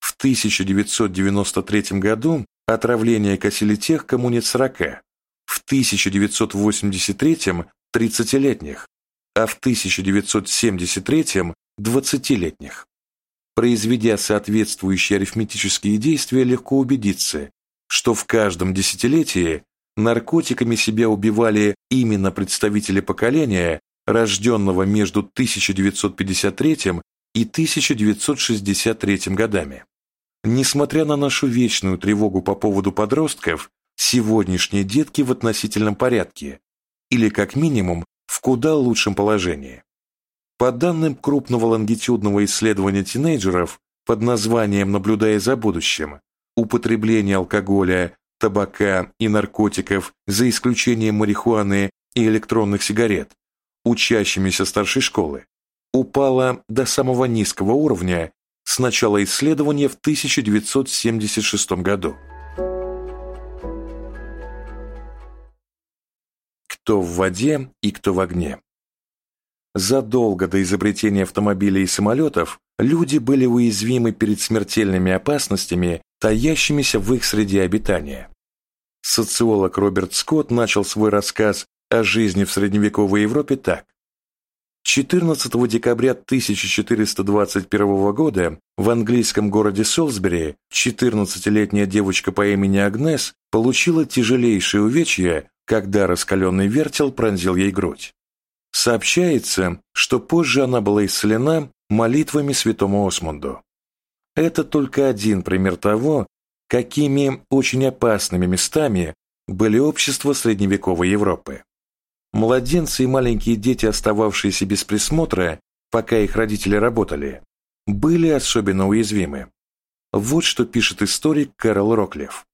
В 1993 году отравление косили тех, кому нет 40, в 1983 – 30-летних, а в 1973 – 20-летних. Произведя соответствующие арифметические действия, легко убедиться, что в каждом десятилетии наркотиками себя убивали именно представители поколения, рожденного между 1953 и 1963 годами. Несмотря на нашу вечную тревогу по поводу подростков, сегодняшние детки в относительном порядке, или как минимум в куда лучшем положении. По данным крупного лонгитюдного исследования тинейджеров под названием «Наблюдая за будущим», употребление алкоголя, табака и наркотиков, за исключением марихуаны и электронных сигарет, учащимися старшей школы, упало до самого низкого уровня с начала исследования в 1976 году. Кто в воде и кто в огне. Задолго до изобретения автомобилей и самолетов люди были уязвимы перед смертельными опасностями, таящимися в их среде обитания. Социолог Роберт Скотт начал свой рассказ о жизни в средневековой Европе так. 14 декабря 1421 года в английском городе Солсбери 14-летняя девочка по имени Агнес получила тяжелейшее увечье, когда раскаленный вертел пронзил ей грудь. Сообщается, что позже она была исцелена молитвами святому Осмунду. Это только один пример того, какими очень опасными местами были общества средневековой Европы. Младенцы и маленькие дети, остававшиеся без присмотра, пока их родители работали, были особенно уязвимы. Вот что пишет историк Кэрол Роклифф.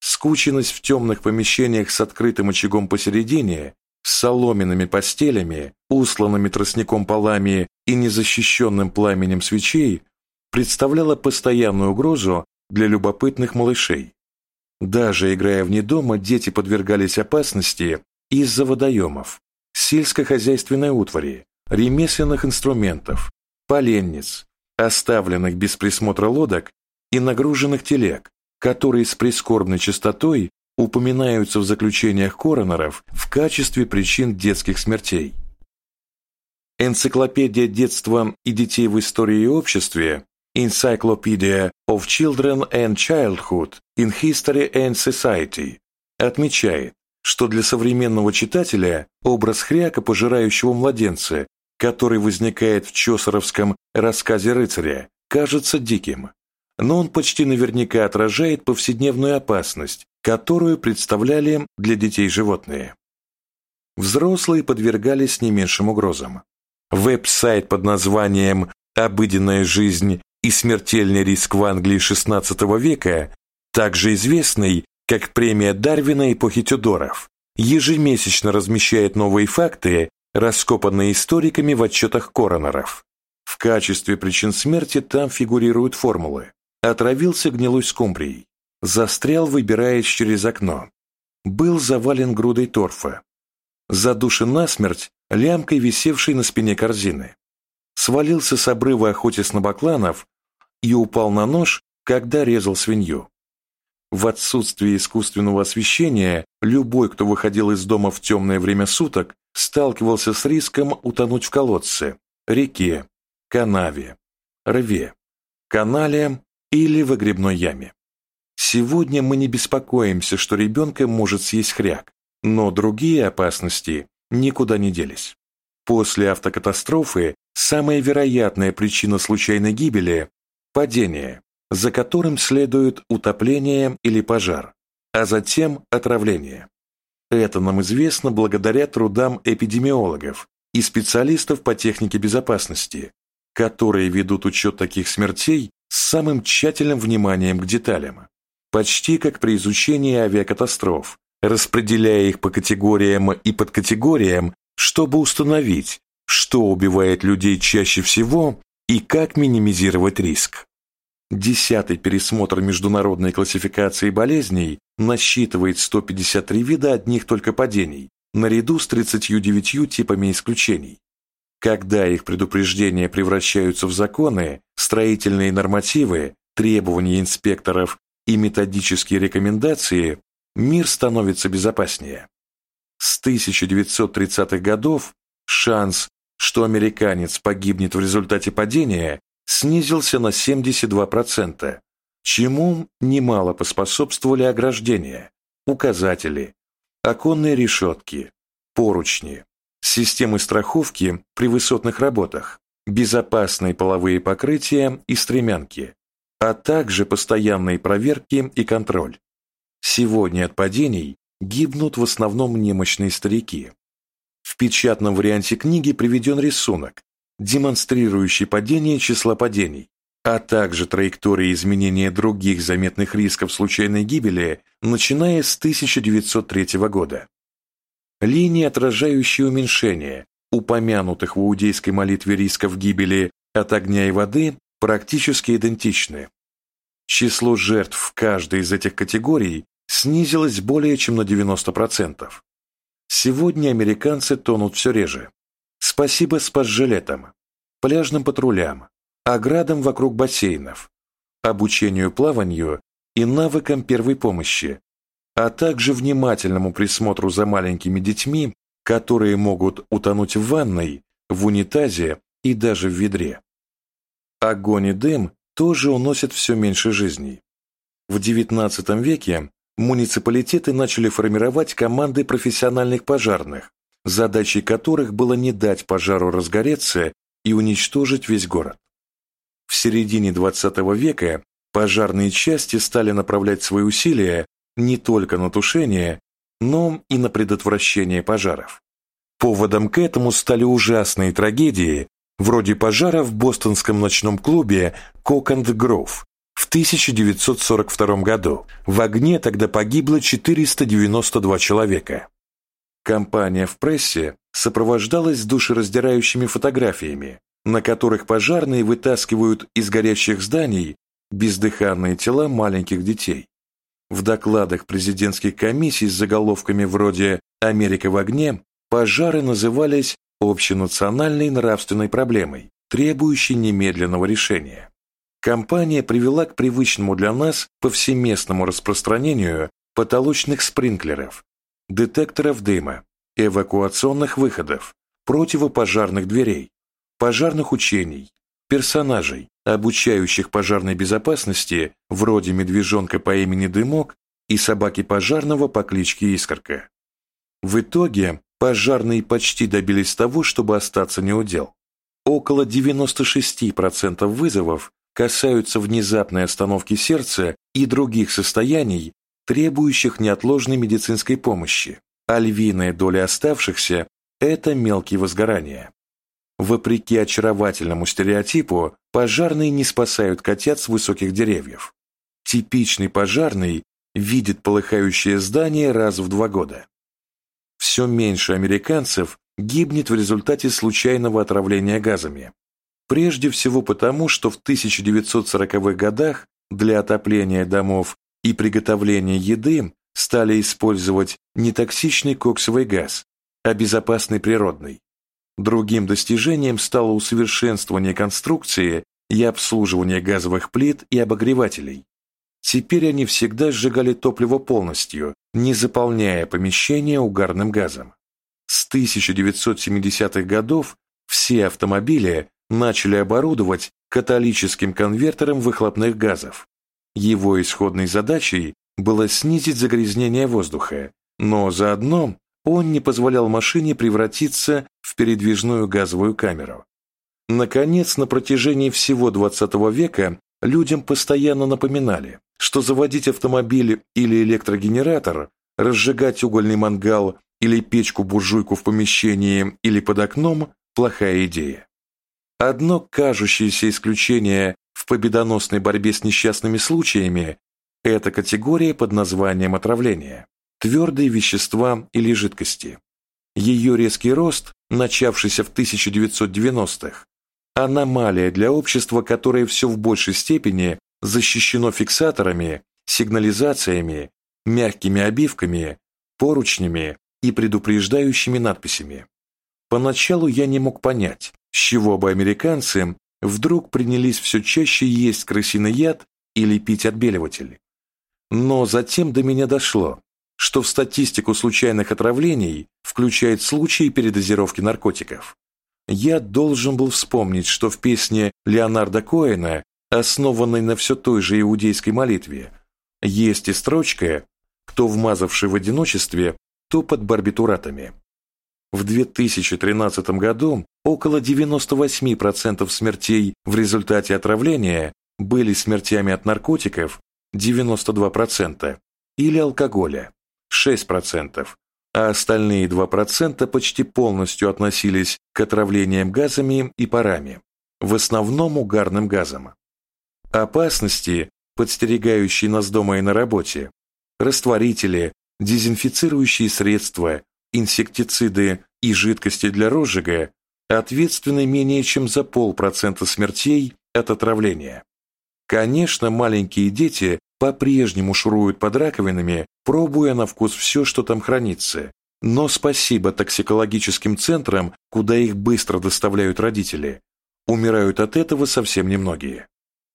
Скученность в темных помещениях с открытым очагом посередине с соломенными постелями, усланными тростником полами и незащищенным пламенем свечей представляла постоянную угрозу для любопытных малышей. Даже играя вне дома, дети подвергались опасности из-за водоемов, сельскохозяйственной утвари, ремесленных инструментов, поленниц, оставленных без присмотра лодок и нагруженных телег, которые с прискорбной частотой упоминаются в заключениях коронеров в качестве причин детских смертей. Энциклопедия детства и детей в истории и обществе Encyclopedia of Children and Childhood in History and Society отмечает, что для современного читателя образ хряка, пожирающего младенца, который возникает в чосеровском рассказе рыцаря, кажется диким. Но он почти наверняка отражает повседневную опасность, которую представляли для детей животные. Взрослые подвергались не меньшим угрозам. Веб-сайт под названием «Обыденная жизнь и смертельный риск в Англии XVI века», также известный как премия Дарвина эпохи Тюдоров, ежемесячно размещает новые факты, раскопанные историками в отчетах коронеров. В качестве причин смерти там фигурируют формулы. Отравился гнилой скумбрией, застрял, выбираясь через окно, был завален грудой торфа, задушен насмерть лямкой, висевшей на спине корзины, свалился с обрыва охотясь на бакланов и упал на нож, когда резал свинью. В отсутствие искусственного освещения любой, кто выходил из дома в темное время суток, сталкивался с риском утонуть в колодце, реке, канаве, рве, канале или выгребной яме. Сегодня мы не беспокоимся, что ребенка может съесть хряк, но другие опасности никуда не делись. После автокатастрофы самая вероятная причина случайной гибели – падение, за которым следует утопление или пожар, а затем отравление. Это нам известно благодаря трудам эпидемиологов и специалистов по технике безопасности, которые ведут учет таких смертей с самым тщательным вниманием к деталям почти как при изучении авиакатастроф, распределяя их по категориям и подкатегориям, чтобы установить, что убивает людей чаще всего и как минимизировать риск. Десятый пересмотр международной классификации болезней насчитывает 153 вида одних только падений, наряду с 39 типами исключений. Когда их предупреждения превращаются в законы, строительные нормативы, требования инспекторов и методические рекомендации, мир становится безопаснее. С 1930-х годов шанс, что американец погибнет в результате падения, снизился на 72%, чему немало поспособствовали ограждения, указатели, оконные решетки, поручни, системы страховки при высотных работах, безопасные половые покрытия и стремянки, а также постоянные проверки и контроль. Сегодня от падений гибнут в основном немощные старики. В печатном варианте книги приведен рисунок, демонстрирующий падение числа падений, а также траектории изменения других заметных рисков случайной гибели, начиная с 1903 года. Линии, отражающие уменьшение упомянутых в иудейской молитве рисков гибели от огня и воды, практически идентичны. Число жертв в каждой из этих категорий снизилось более чем на 90%. Сегодня американцы тонут все реже. Спасибо спасжилетам, пляжным патрулям, оградам вокруг бассейнов, обучению плаванию и навыкам первой помощи, а также внимательному присмотру за маленькими детьми, которые могут утонуть в ванной, в унитазе и даже в ведре. Огонь и дым тоже уносят все меньше жизней. В XIX веке муниципалитеты начали формировать команды профессиональных пожарных, задачей которых было не дать пожару разгореться и уничтожить весь город. В середине XX века пожарные части стали направлять свои усилия не только на тушение, но и на предотвращение пожаров. Поводом к этому стали ужасные трагедии, вроде пожара в бостонском ночном клубе «Коканд Гроув» в 1942 году. В огне тогда погибло 492 человека. Кампания в прессе сопровождалась душераздирающими фотографиями, на которых пожарные вытаскивают из горящих зданий бездыханные тела маленьких детей. В докладах президентских комиссий с заголовками вроде «Америка в огне» пожары назывались общенациональной нравственной проблемой, требующей немедленного решения. Компания привела к привычному для нас повсеместному распространению потолочных спринклеров, детекторов дыма, эвакуационных выходов, противопожарных дверей, пожарных учений, персонажей, обучающих пожарной безопасности, вроде медвежонка по имени Дымок и собаки пожарного по кличке Искорка. В итоге пожарные почти добились того, чтобы остаться неудел. Около 96% вызовов касаются внезапной остановки сердца и других состояний, требующих неотложной медицинской помощи, а львиная доля оставшихся – это мелкие возгорания. Вопреки очаровательному стереотипу, пожарные не спасают котят с высоких деревьев. Типичный пожарный видит полыхающее здание раз в два года. Все меньше американцев гибнет в результате случайного отравления газами. Прежде всего потому, что в 1940-х годах для отопления домов и приготовления еды стали использовать не токсичный коксовый газ, а безопасный природный. Другим достижением стало усовершенствование конструкции и обслуживание газовых плит и обогревателей. Теперь они всегда сжигали топливо полностью, не заполняя помещение угарным газом. С 1970-х годов все автомобили начали оборудовать каталическим конвертером выхлопных газов. Его исходной задачей было снизить загрязнение воздуха, но заодно он не позволял машине превратиться в передвижную газовую камеру. Наконец, на протяжении всего 20 века людям постоянно напоминали, что заводить автомобиль или электрогенератор, разжигать угольный мангал или печку-буржуйку в помещении или под окном – плохая идея. Одно кажущееся исключение в победоносной борьбе с несчастными случаями – это категория под названием отравление твердые вещества или жидкости. Ее резкий рост, начавшийся в 1990-х, аномалия для общества, которое все в большей степени защищено фиксаторами, сигнализациями, мягкими обивками, поручнями и предупреждающими надписями. Поначалу я не мог понять, с чего бы американцы вдруг принялись все чаще есть крысиный яд или пить отбеливатель. Но затем до меня дошло, что в статистику случайных отравлений включает случаи передозировки наркотиков. Я должен был вспомнить, что в песне Леонарда Коэна, основанной на все той же иудейской молитве, есть и строчка «Кто вмазавший в одиночестве, то под барбитуратами». В 2013 году около 98% смертей в результате отравления были смертями от наркотиков 92% или алкоголя 6%, а остальные 2% почти полностью относились к отравлениям газами и парами, в основном угарным газом. Опасности, подстерегающие нас дома и на работе, растворители, дезинфицирующие средства, инсектициды и жидкости для розжига ответственны менее чем за полпроцента смертей от отравления. Конечно, маленькие дети по-прежнему шуруют под раковинами, пробуя на вкус все, что там хранится. Но спасибо токсикологическим центрам, куда их быстро доставляют родители. Умирают от этого совсем немногие.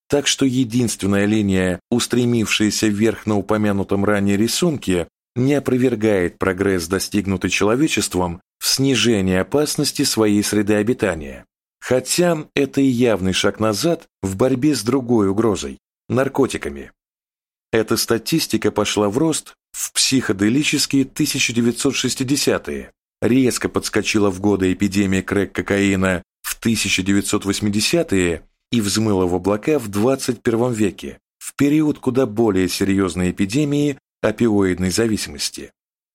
Так что единственная линия, устремившаяся вверх на упомянутом ранее рисунке, не опровергает прогресс, достигнутый человечеством в снижении опасности своей среды обитания. Хотя это и явный шаг назад в борьбе с другой угрозой – наркотиками. Эта статистика пошла в рост в психоделические 1960-е, резко подскочила в годы эпидемии крэк-кокаина в 1980-е и взмыла в облака в 21 веке, в период куда более серьезной эпидемии опиоидной зависимости.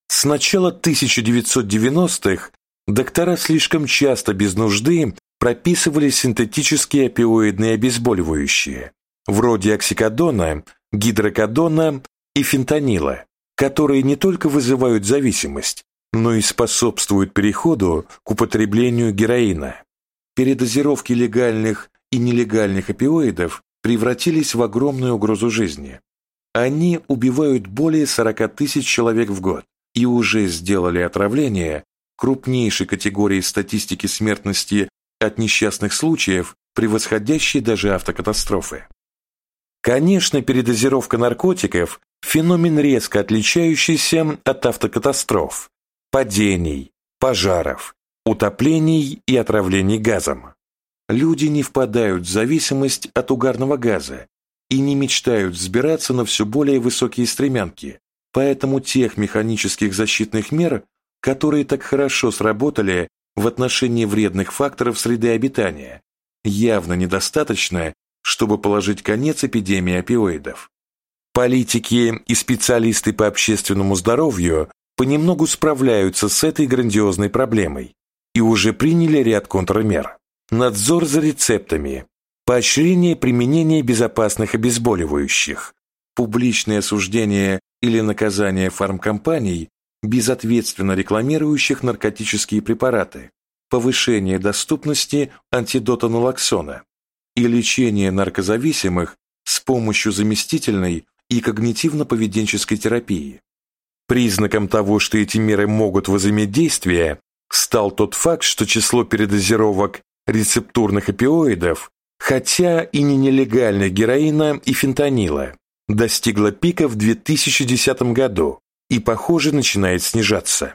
С начала 1990-х доктора слишком часто без нужды прописывали синтетические опиоидные обезболивающие, вроде оксикодона – гидрокодона и фентанила, которые не только вызывают зависимость, но и способствуют переходу к употреблению героина. Передозировки легальных и нелегальных опиоидов превратились в огромную угрозу жизни. Они убивают более 40 тысяч человек в год и уже сделали отравление крупнейшей категории статистики смертности от несчастных случаев, превосходящей даже автокатастрофы. Конечно, передозировка наркотиков – феномен резко отличающийся от автокатастроф, падений, пожаров, утоплений и отравлений газом. Люди не впадают в зависимость от угарного газа и не мечтают взбираться на все более высокие стремянки, поэтому тех механических защитных мер, которые так хорошо сработали в отношении вредных факторов среды обитания, явно недостаточно, чтобы положить конец эпидемии опиоидов. Политики и специалисты по общественному здоровью понемногу справляются с этой грандиозной проблемой и уже приняли ряд контрмер. Надзор за рецептами, поощрение применения безопасных обезболивающих, публичное осуждение или наказание фармкомпаний, безответственно рекламирующих наркотические препараты, повышение доступности антидота налоксона и лечение наркозависимых с помощью заместительной и когнитивно-поведенческой терапии. Признаком того, что эти меры могут возыметь действие, стал тот факт, что число передозировок рецептурных опиоидов, хотя и не нелегальных героина и фентанила, достигло пика в 2010 году и, похоже, начинает снижаться.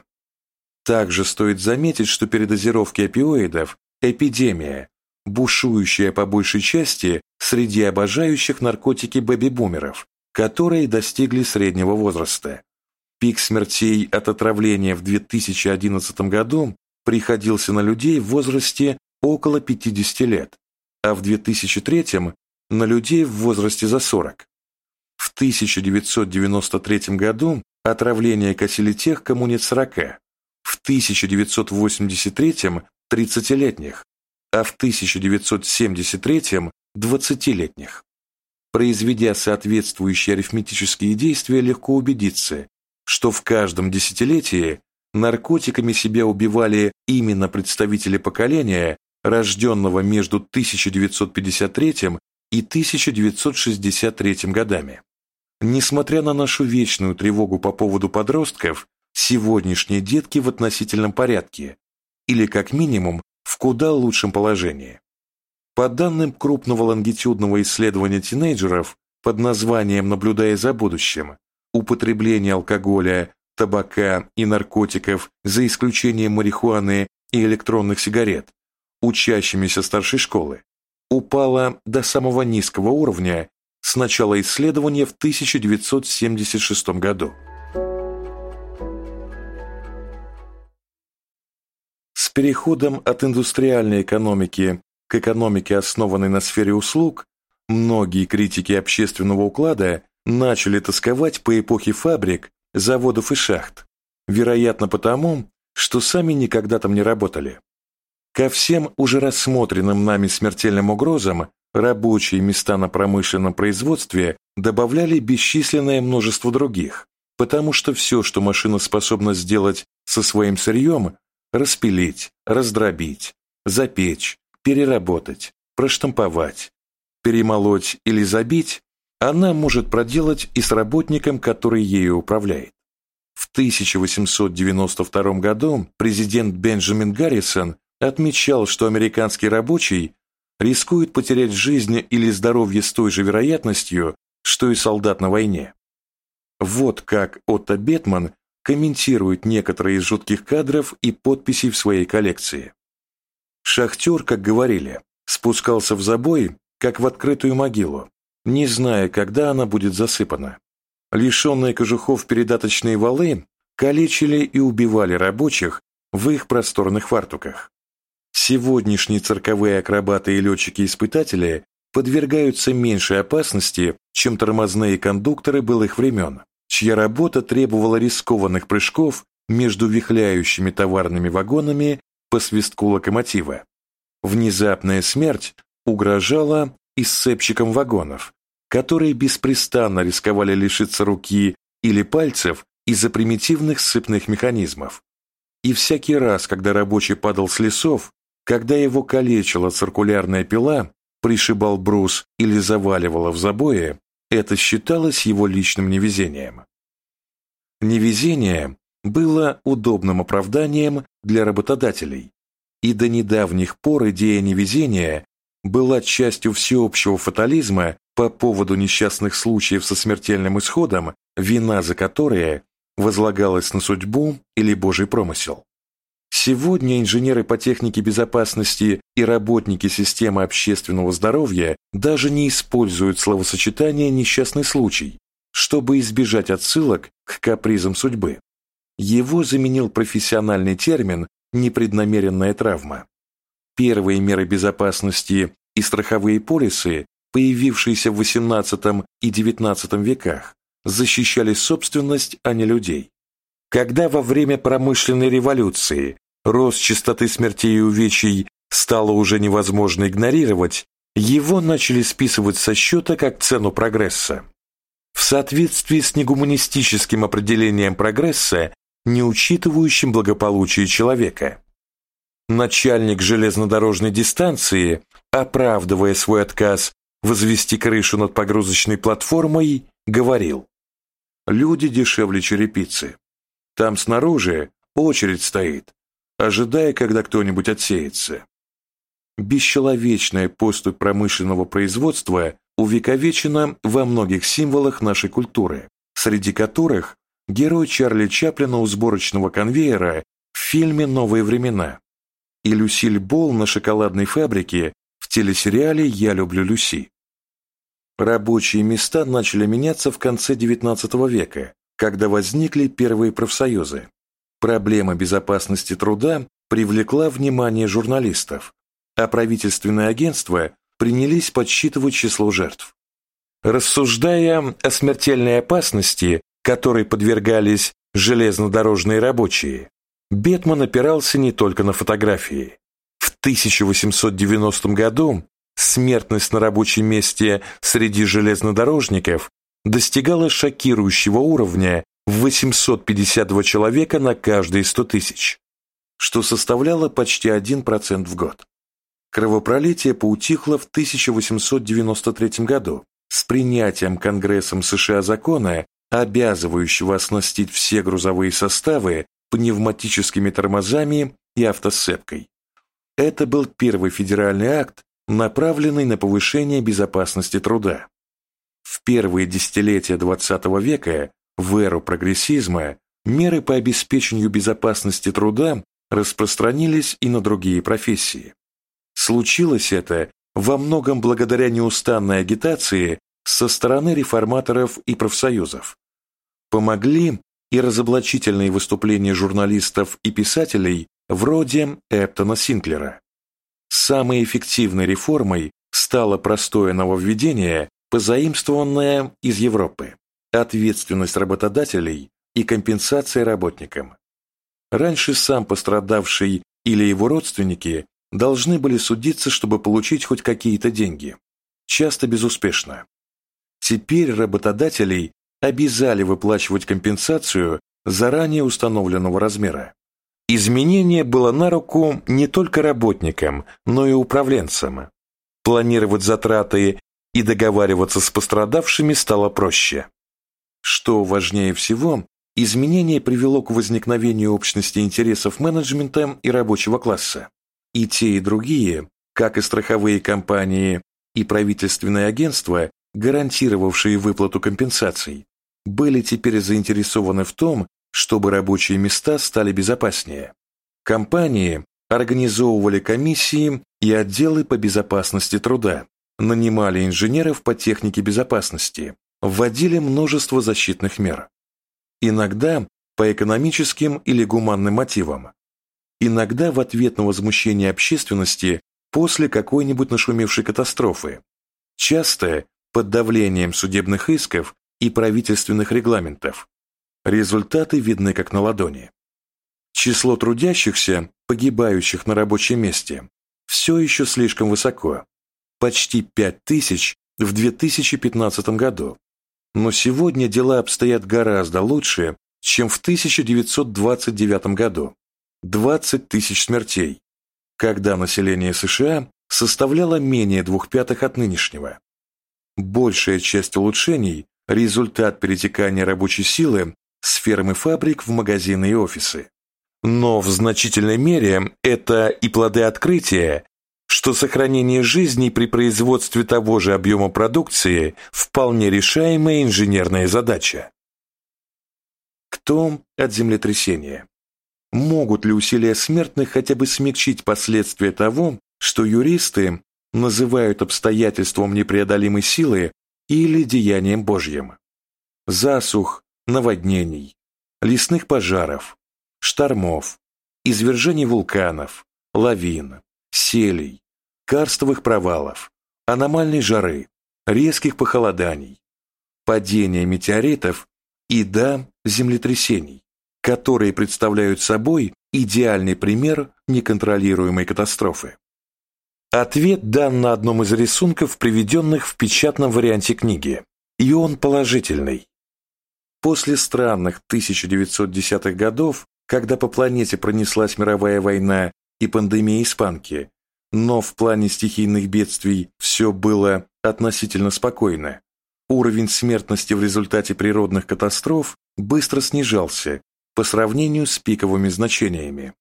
Также стоит заметить, что передозировки опиоидов – эпидемия, бушующая по большей части среди обожающих наркотики бэби-бумеров, которые достигли среднего возраста. Пик смертей от отравления в 2011 году приходился на людей в возрасте около 50 лет, а в 2003 на людей в возрасте за 40. В 1993 году отравление косили тех, кому нет 40, в 1983 – 30-летних, а в 1973 – 20-летних. Произведя соответствующие арифметические действия, легко убедиться, что в каждом десятилетии наркотиками себя убивали именно представители поколения, рожденного между 1953 и 1963 годами. Несмотря на нашу вечную тревогу по поводу подростков, сегодняшние детки в относительном порядке, или как минимум в куда лучшем положении. По данным крупного лонгитюдного исследования тинейджеров под названием «Наблюдая за будущим», употребление алкоголя, табака и наркотиков за исключением марихуаны и электронных сигарет, учащимися старшей школы, упало до самого низкого уровня с начала исследования в 1976 году. С переходом от индустриальной экономики к экономике, основанной на сфере услуг, многие критики общественного уклада начали тосковать по эпохе фабрик, заводов и шахт, вероятно потому, что сами никогда там не работали. Ко всем уже рассмотренным нами смертельным угрозам рабочие места на промышленном производстве добавляли бесчисленное множество других, потому что все, что машина способна сделать со своим сырьем, распилить, раздробить, запечь, переработать, проштамповать, перемолоть или забить, она может проделать и с работником, который ею управляет. В 1892 году президент Бенджамин Гаррисон отмечал, что американский рабочий рискует потерять жизнь или здоровье с той же вероятностью, что и солдат на войне. Вот как Отто Бетман комментирует некоторые из жутких кадров и подписей в своей коллекции. Шахтер, как говорили, спускался в забой, как в открытую могилу, не зная, когда она будет засыпана. Лишенные кожухов передаточные валы калечили и убивали рабочих в их просторных фартуках. Сегодняшние цирковые акробаты и летчики-испытатели подвергаются меньшей опасности, чем тормозные кондукторы былых времен, чья работа требовала рискованных прыжков между вихляющими товарными вагонами по свистку локомотива. Внезапная смерть угрожала и сцепщикам вагонов, которые беспрестанно рисковали лишиться руки или пальцев из-за примитивных сцепных механизмов, и всякий раз, когда рабочий падал с лесов, когда его калечила циркулярная пила, пришибал брус или заваливала в забое, это считалось его личным невезением. Невезение было удобным оправданием для работодателей, и до недавних пор идея невезения была частью всеобщего фатализма по поводу несчастных случаев со смертельным исходом, вина за которые возлагалась на судьбу или Божий промысел. Сегодня инженеры по технике безопасности и работники системы общественного здоровья даже не используют словосочетание «несчастный случай», чтобы избежать отсылок к капризам судьбы. Его заменил профессиональный термин «непреднамеренная травма». Первые меры безопасности и страховые полисы, появившиеся в XVIII и XIX веках, защищали собственность, а не людей. Когда во время промышленной революции рост частоты смертей и увечий стало уже невозможно игнорировать, его начали списывать со счета как цену прогресса. В соответствии с негуманистическим определением прогресса, не учитывающим благополучие человека. Начальник железнодорожной дистанции, оправдывая свой отказ возвести крышу над погрузочной платформой, говорил «Люди дешевле черепицы. Там снаружи очередь стоит, ожидая, когда кто-нибудь отсеется. Бесчеловечная поступь промышленного производства увековечена во многих символах нашей культуры, среди которых герой Чарли Чаплина у сборочного конвейера в фильме «Новые времена» и Люсиль Болл на шоколадной фабрике в телесериале «Я люблю Люси». Рабочие места начали меняться в конце XIX века, когда возникли первые профсоюзы. Проблема безопасности труда привлекла внимание журналистов, а правительственные агентства принялись подсчитывать число жертв. Рассуждая о смертельной опасности, которой подвергались железнодорожные рабочие, Бетман опирался не только на фотографии. В 1890 году смертность на рабочем месте среди железнодорожников достигала шокирующего уровня 852 человека на каждые 100 тысяч, что составляло почти 1% в год. Кровопролитие поутихло в 1893 году с принятием Конгрессом США закона, обязывающего оснастить все грузовые составы пневматическими тормозами и автосцепкой. Это был первый федеральный акт, направленный на повышение безопасности труда. В первые десятилетия XX века в эру прогрессизма меры по обеспечению безопасности труда распространились и на другие профессии. Случилось это во многом благодаря неустанной агитации со стороны реформаторов и профсоюзов. Помогли и разоблачительные выступления журналистов и писателей вроде Эптона Синклера. Самой эффективной реформой стало простое нововведение, позаимствованное из Европы ответственность работодателей и компенсация работникам. Раньше сам пострадавший или его родственники должны были судиться, чтобы получить хоть какие-то деньги, часто безуспешно. Теперь работодателей обязали выплачивать компенсацию заранее установленного размера. Изменение было на руку не только работникам, но и управленцам. Планировать затраты и договариваться с пострадавшими стало проще. Что важнее всего, изменение привело к возникновению общности интересов менеджмента и рабочего класса. И те, и другие, как и страховые компании и правительственные агентства, гарантировавшие выплату компенсаций, были теперь заинтересованы в том, чтобы рабочие места стали безопаснее. Компании организовывали комиссии и отделы по безопасности труда, нанимали инженеров по технике безопасности, вводили множество защитных мер. Иногда по экономическим или гуманным мотивам. Иногда в ответ на возмущение общественности после какой-нибудь нашумевшей катастрофы. Часто под давлением судебных исков и правительственных регламентов. Результаты видны как на ладони. Число трудящихся, погибающих на рабочем месте, все еще слишком высоко. Почти 5000 в 2015 году, но сегодня дела обстоят гораздо лучше, чем в 1929 году. 20 тысяч смертей, когда население США составляло менее двух пятых от нынешнего. Большая часть улучшений – результат перетекания рабочей силы с ферм и фабрик в магазины и офисы. Но в значительной мере это и плоды открытия, что сохранение жизни при производстве того же объема продукции вполне решаемая инженерная задача. Кто от землетрясения? Могут ли усилия смертных хотя бы смягчить последствия того, что юристы называют обстоятельством непреодолимой силы или деянием Божьим? Засух, наводнений, лесных пожаров, штормов, извержений вулканов, лавин, селей, карстовых провалов, аномальной жары, резких похолоданий, падения метеоритов и, да, землетрясений, которые представляют собой идеальный пример неконтролируемой катастрофы. Ответ дан на одном из рисунков, приведенных в печатном варианте книги, и он положительный. После странных 1910-х годов когда по планете пронеслась мировая война и пандемия испанки, но в плане стихийных бедствий все было относительно спокойно. Уровень смертности в результате природных катастроф быстро снижался по сравнению с пиковыми значениями.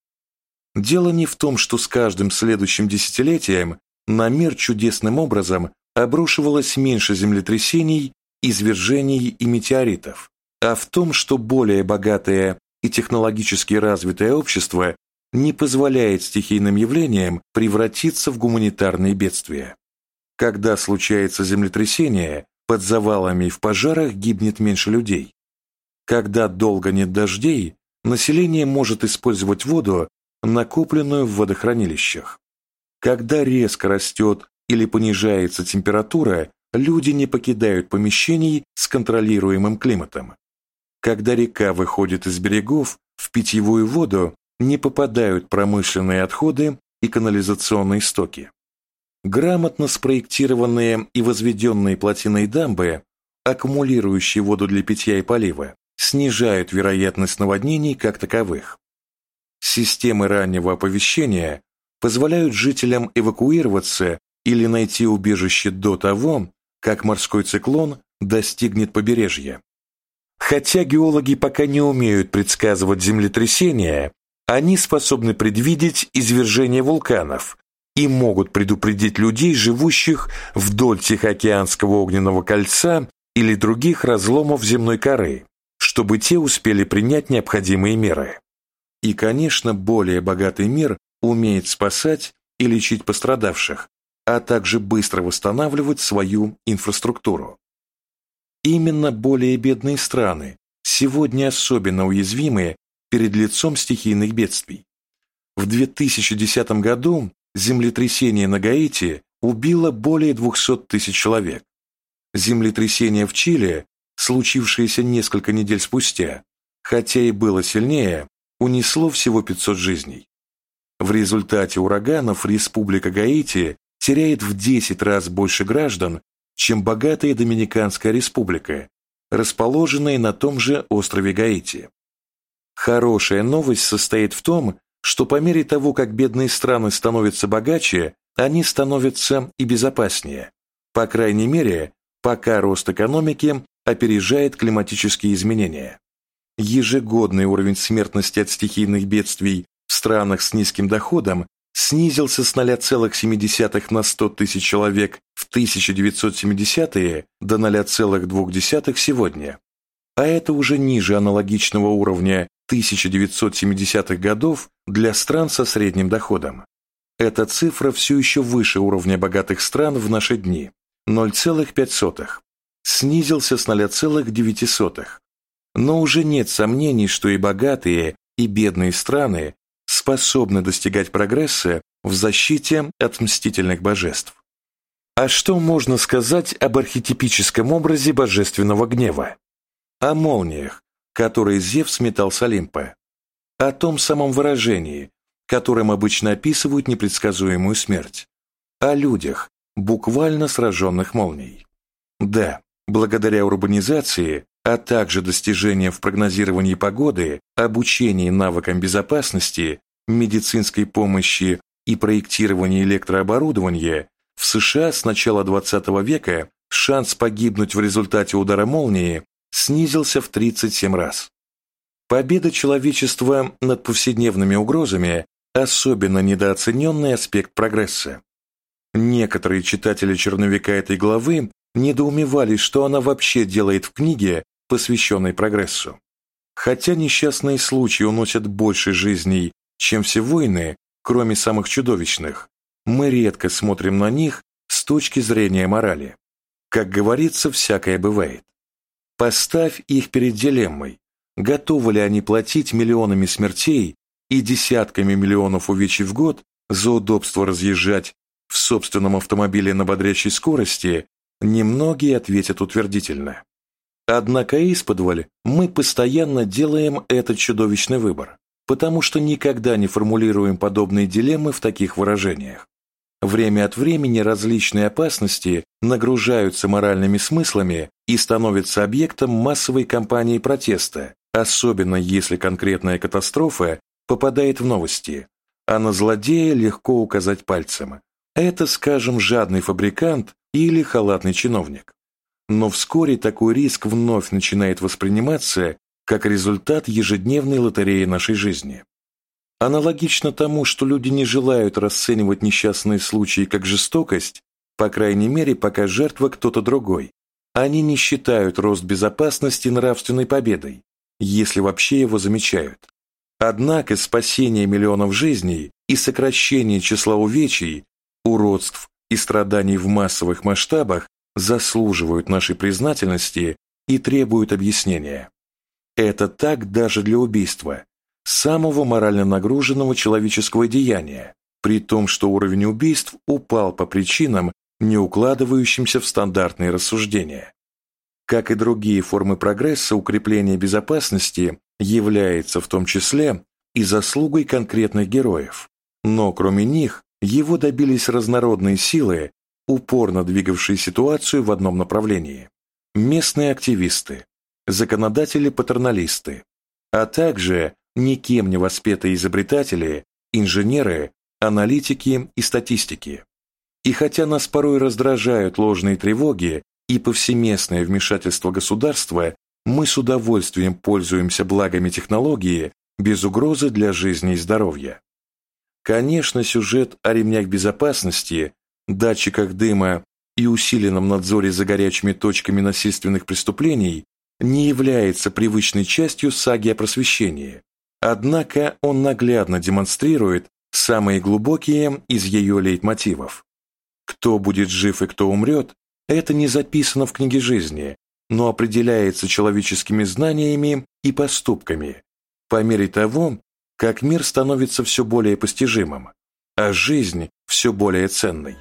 Дело не в том, что с каждым следующим десятилетием на мир чудесным образом обрушивалось меньше землетрясений, извержений и метеоритов, а в том, что более богатые и технологически развитое общество не позволяет стихийным явлениям превратиться в гуманитарные бедствия. Когда случается землетрясение, под завалами и в пожарах гибнет меньше людей. Когда долго нет дождей, население может использовать воду, накопленную в водохранилищах. Когда резко растет или понижается температура, люди не покидают помещений с контролируемым климатом. Когда река выходит из берегов, в питьевую воду не попадают промышленные отходы и канализационные стоки. Грамотно спроектированные и возведенные плотины и дамбы, аккумулирующие воду для питья и полива, снижают вероятность наводнений как таковых. Системы раннего оповещения позволяют жителям эвакуироваться или найти убежище до того, как морской циклон достигнет побережья. Хотя геологи пока не умеют предсказывать землетрясения, они способны предвидеть извержение вулканов и могут предупредить людей, живущих вдоль Тихоокеанского огненного кольца или других разломов земной коры, чтобы те успели принять необходимые меры. И, конечно, более богатый мир умеет спасать и лечить пострадавших, а также быстро восстанавливать свою инфраструктуру. Именно более бедные страны сегодня особенно уязвимые перед лицом стихийных бедствий. В 2010 году землетрясение на Гаити убило более 200 тысяч человек. Землетрясение в Чили, случившееся несколько недель спустя, хотя и было сильнее, унесло всего 500 жизней. В результате ураганов Республика Гаити теряет в 10 раз больше граждан, чем богатая Доминиканская республика, расположенная на том же острове Гаити. Хорошая новость состоит в том, что по мере того, как бедные страны становятся богаче, они становятся и безопаснее. По крайней мере, пока рост экономики опережает климатические изменения. Ежегодный уровень смертности от стихийных бедствий в странах с низким доходом снизился с 0,7 на 100 тысяч человек в 1970-е до 0,2 сегодня. А это уже ниже аналогичного уровня 1970-х годов для стран со средним доходом. Эта цифра все еще выше уровня богатых стран в наши дни – 0,5. Снизился с 0,9. Но уже нет сомнений, что и богатые, и бедные страны способны достигать прогресса в защите от мстительных божеств. А что можно сказать об архетипическом образе божественного гнева? О молниях, которые Зевс метал с Олимпа. О том самом выражении, которым обычно описывают непредсказуемую смерть. О людях, буквально сраженных молнией. Да, благодаря урбанизации, а также достижениям в прогнозировании погоды, обучении навыкам безопасности, медицинской помощи и проектирования электрооборудования, в США с начала XX века шанс погибнуть в результате удара молнии снизился в 37 раз. Победа человечества над повседневными угрозами – особенно недооцененный аспект прогресса. Некоторые читатели черновика этой главы недоумевали, что она вообще делает в книге, посвященной прогрессу. Хотя несчастные случаи уносят больше жизней, чем все войны, кроме самых чудовищных, мы редко смотрим на них с точки зрения морали. Как говорится, всякое бывает. Поставь их перед дилеммой. Готовы ли они платить миллионами смертей и десятками миллионов увечий в год за удобство разъезжать в собственном автомобиле на бодрящей скорости, немногие ответят утвердительно. Однако исподволь мы постоянно делаем этот чудовищный выбор, потому что никогда не формулируем подобные дилеммы в таких выражениях. Время от времени различные опасности нагружаются моральными смыслами и становятся объектом массовой кампании протеста, особенно если конкретная катастрофа попадает в новости, а на злодея легко указать пальцем. Это, скажем, жадный фабрикант или халатный чиновник. Но вскоре такой риск вновь начинает восприниматься как результат ежедневной лотереи нашей жизни. Аналогично тому, что люди не желают расценивать несчастные случаи как жестокость, по крайней мере, пока жертва кто-то другой. Они не считают рост безопасности нравственной победой, если вообще его замечают. Однако спасение миллионов жизней и сокращение числа увечий, уродств и страданий в массовых масштабах заслуживают нашей признательности и требуют объяснения. Это так даже для убийства, самого морально нагруженного человеческого деяния, при том, что уровень убийств упал по причинам, не укладывающимся в стандартные рассуждения. Как и другие формы прогресса, укрепление безопасности является в том числе и заслугой конкретных героев, но кроме них его добились разнородные силы, упорно двигавшие ситуацию в одном направлении. Местные активисты, законодатели-патерналисты, а также никем не воспетые изобретатели, инженеры, аналитики и статистики. И хотя нас порой раздражают ложные тревоги и повсеместное вмешательство государства, мы с удовольствием пользуемся благами технологии без угрозы для жизни и здоровья. Конечно, сюжет о ремнях безопасности, датчиках дыма и усиленном надзоре за горячими точками насильственных преступлений не является привычной частью саги о просвещении, однако он наглядно демонстрирует самые глубокие из ее лейтмотивов. Кто будет жив и кто умрет, это не записано в книге жизни, но определяется человеческими знаниями и поступками, по мере того, как мир становится все более постижимым, а жизнь все более ценной.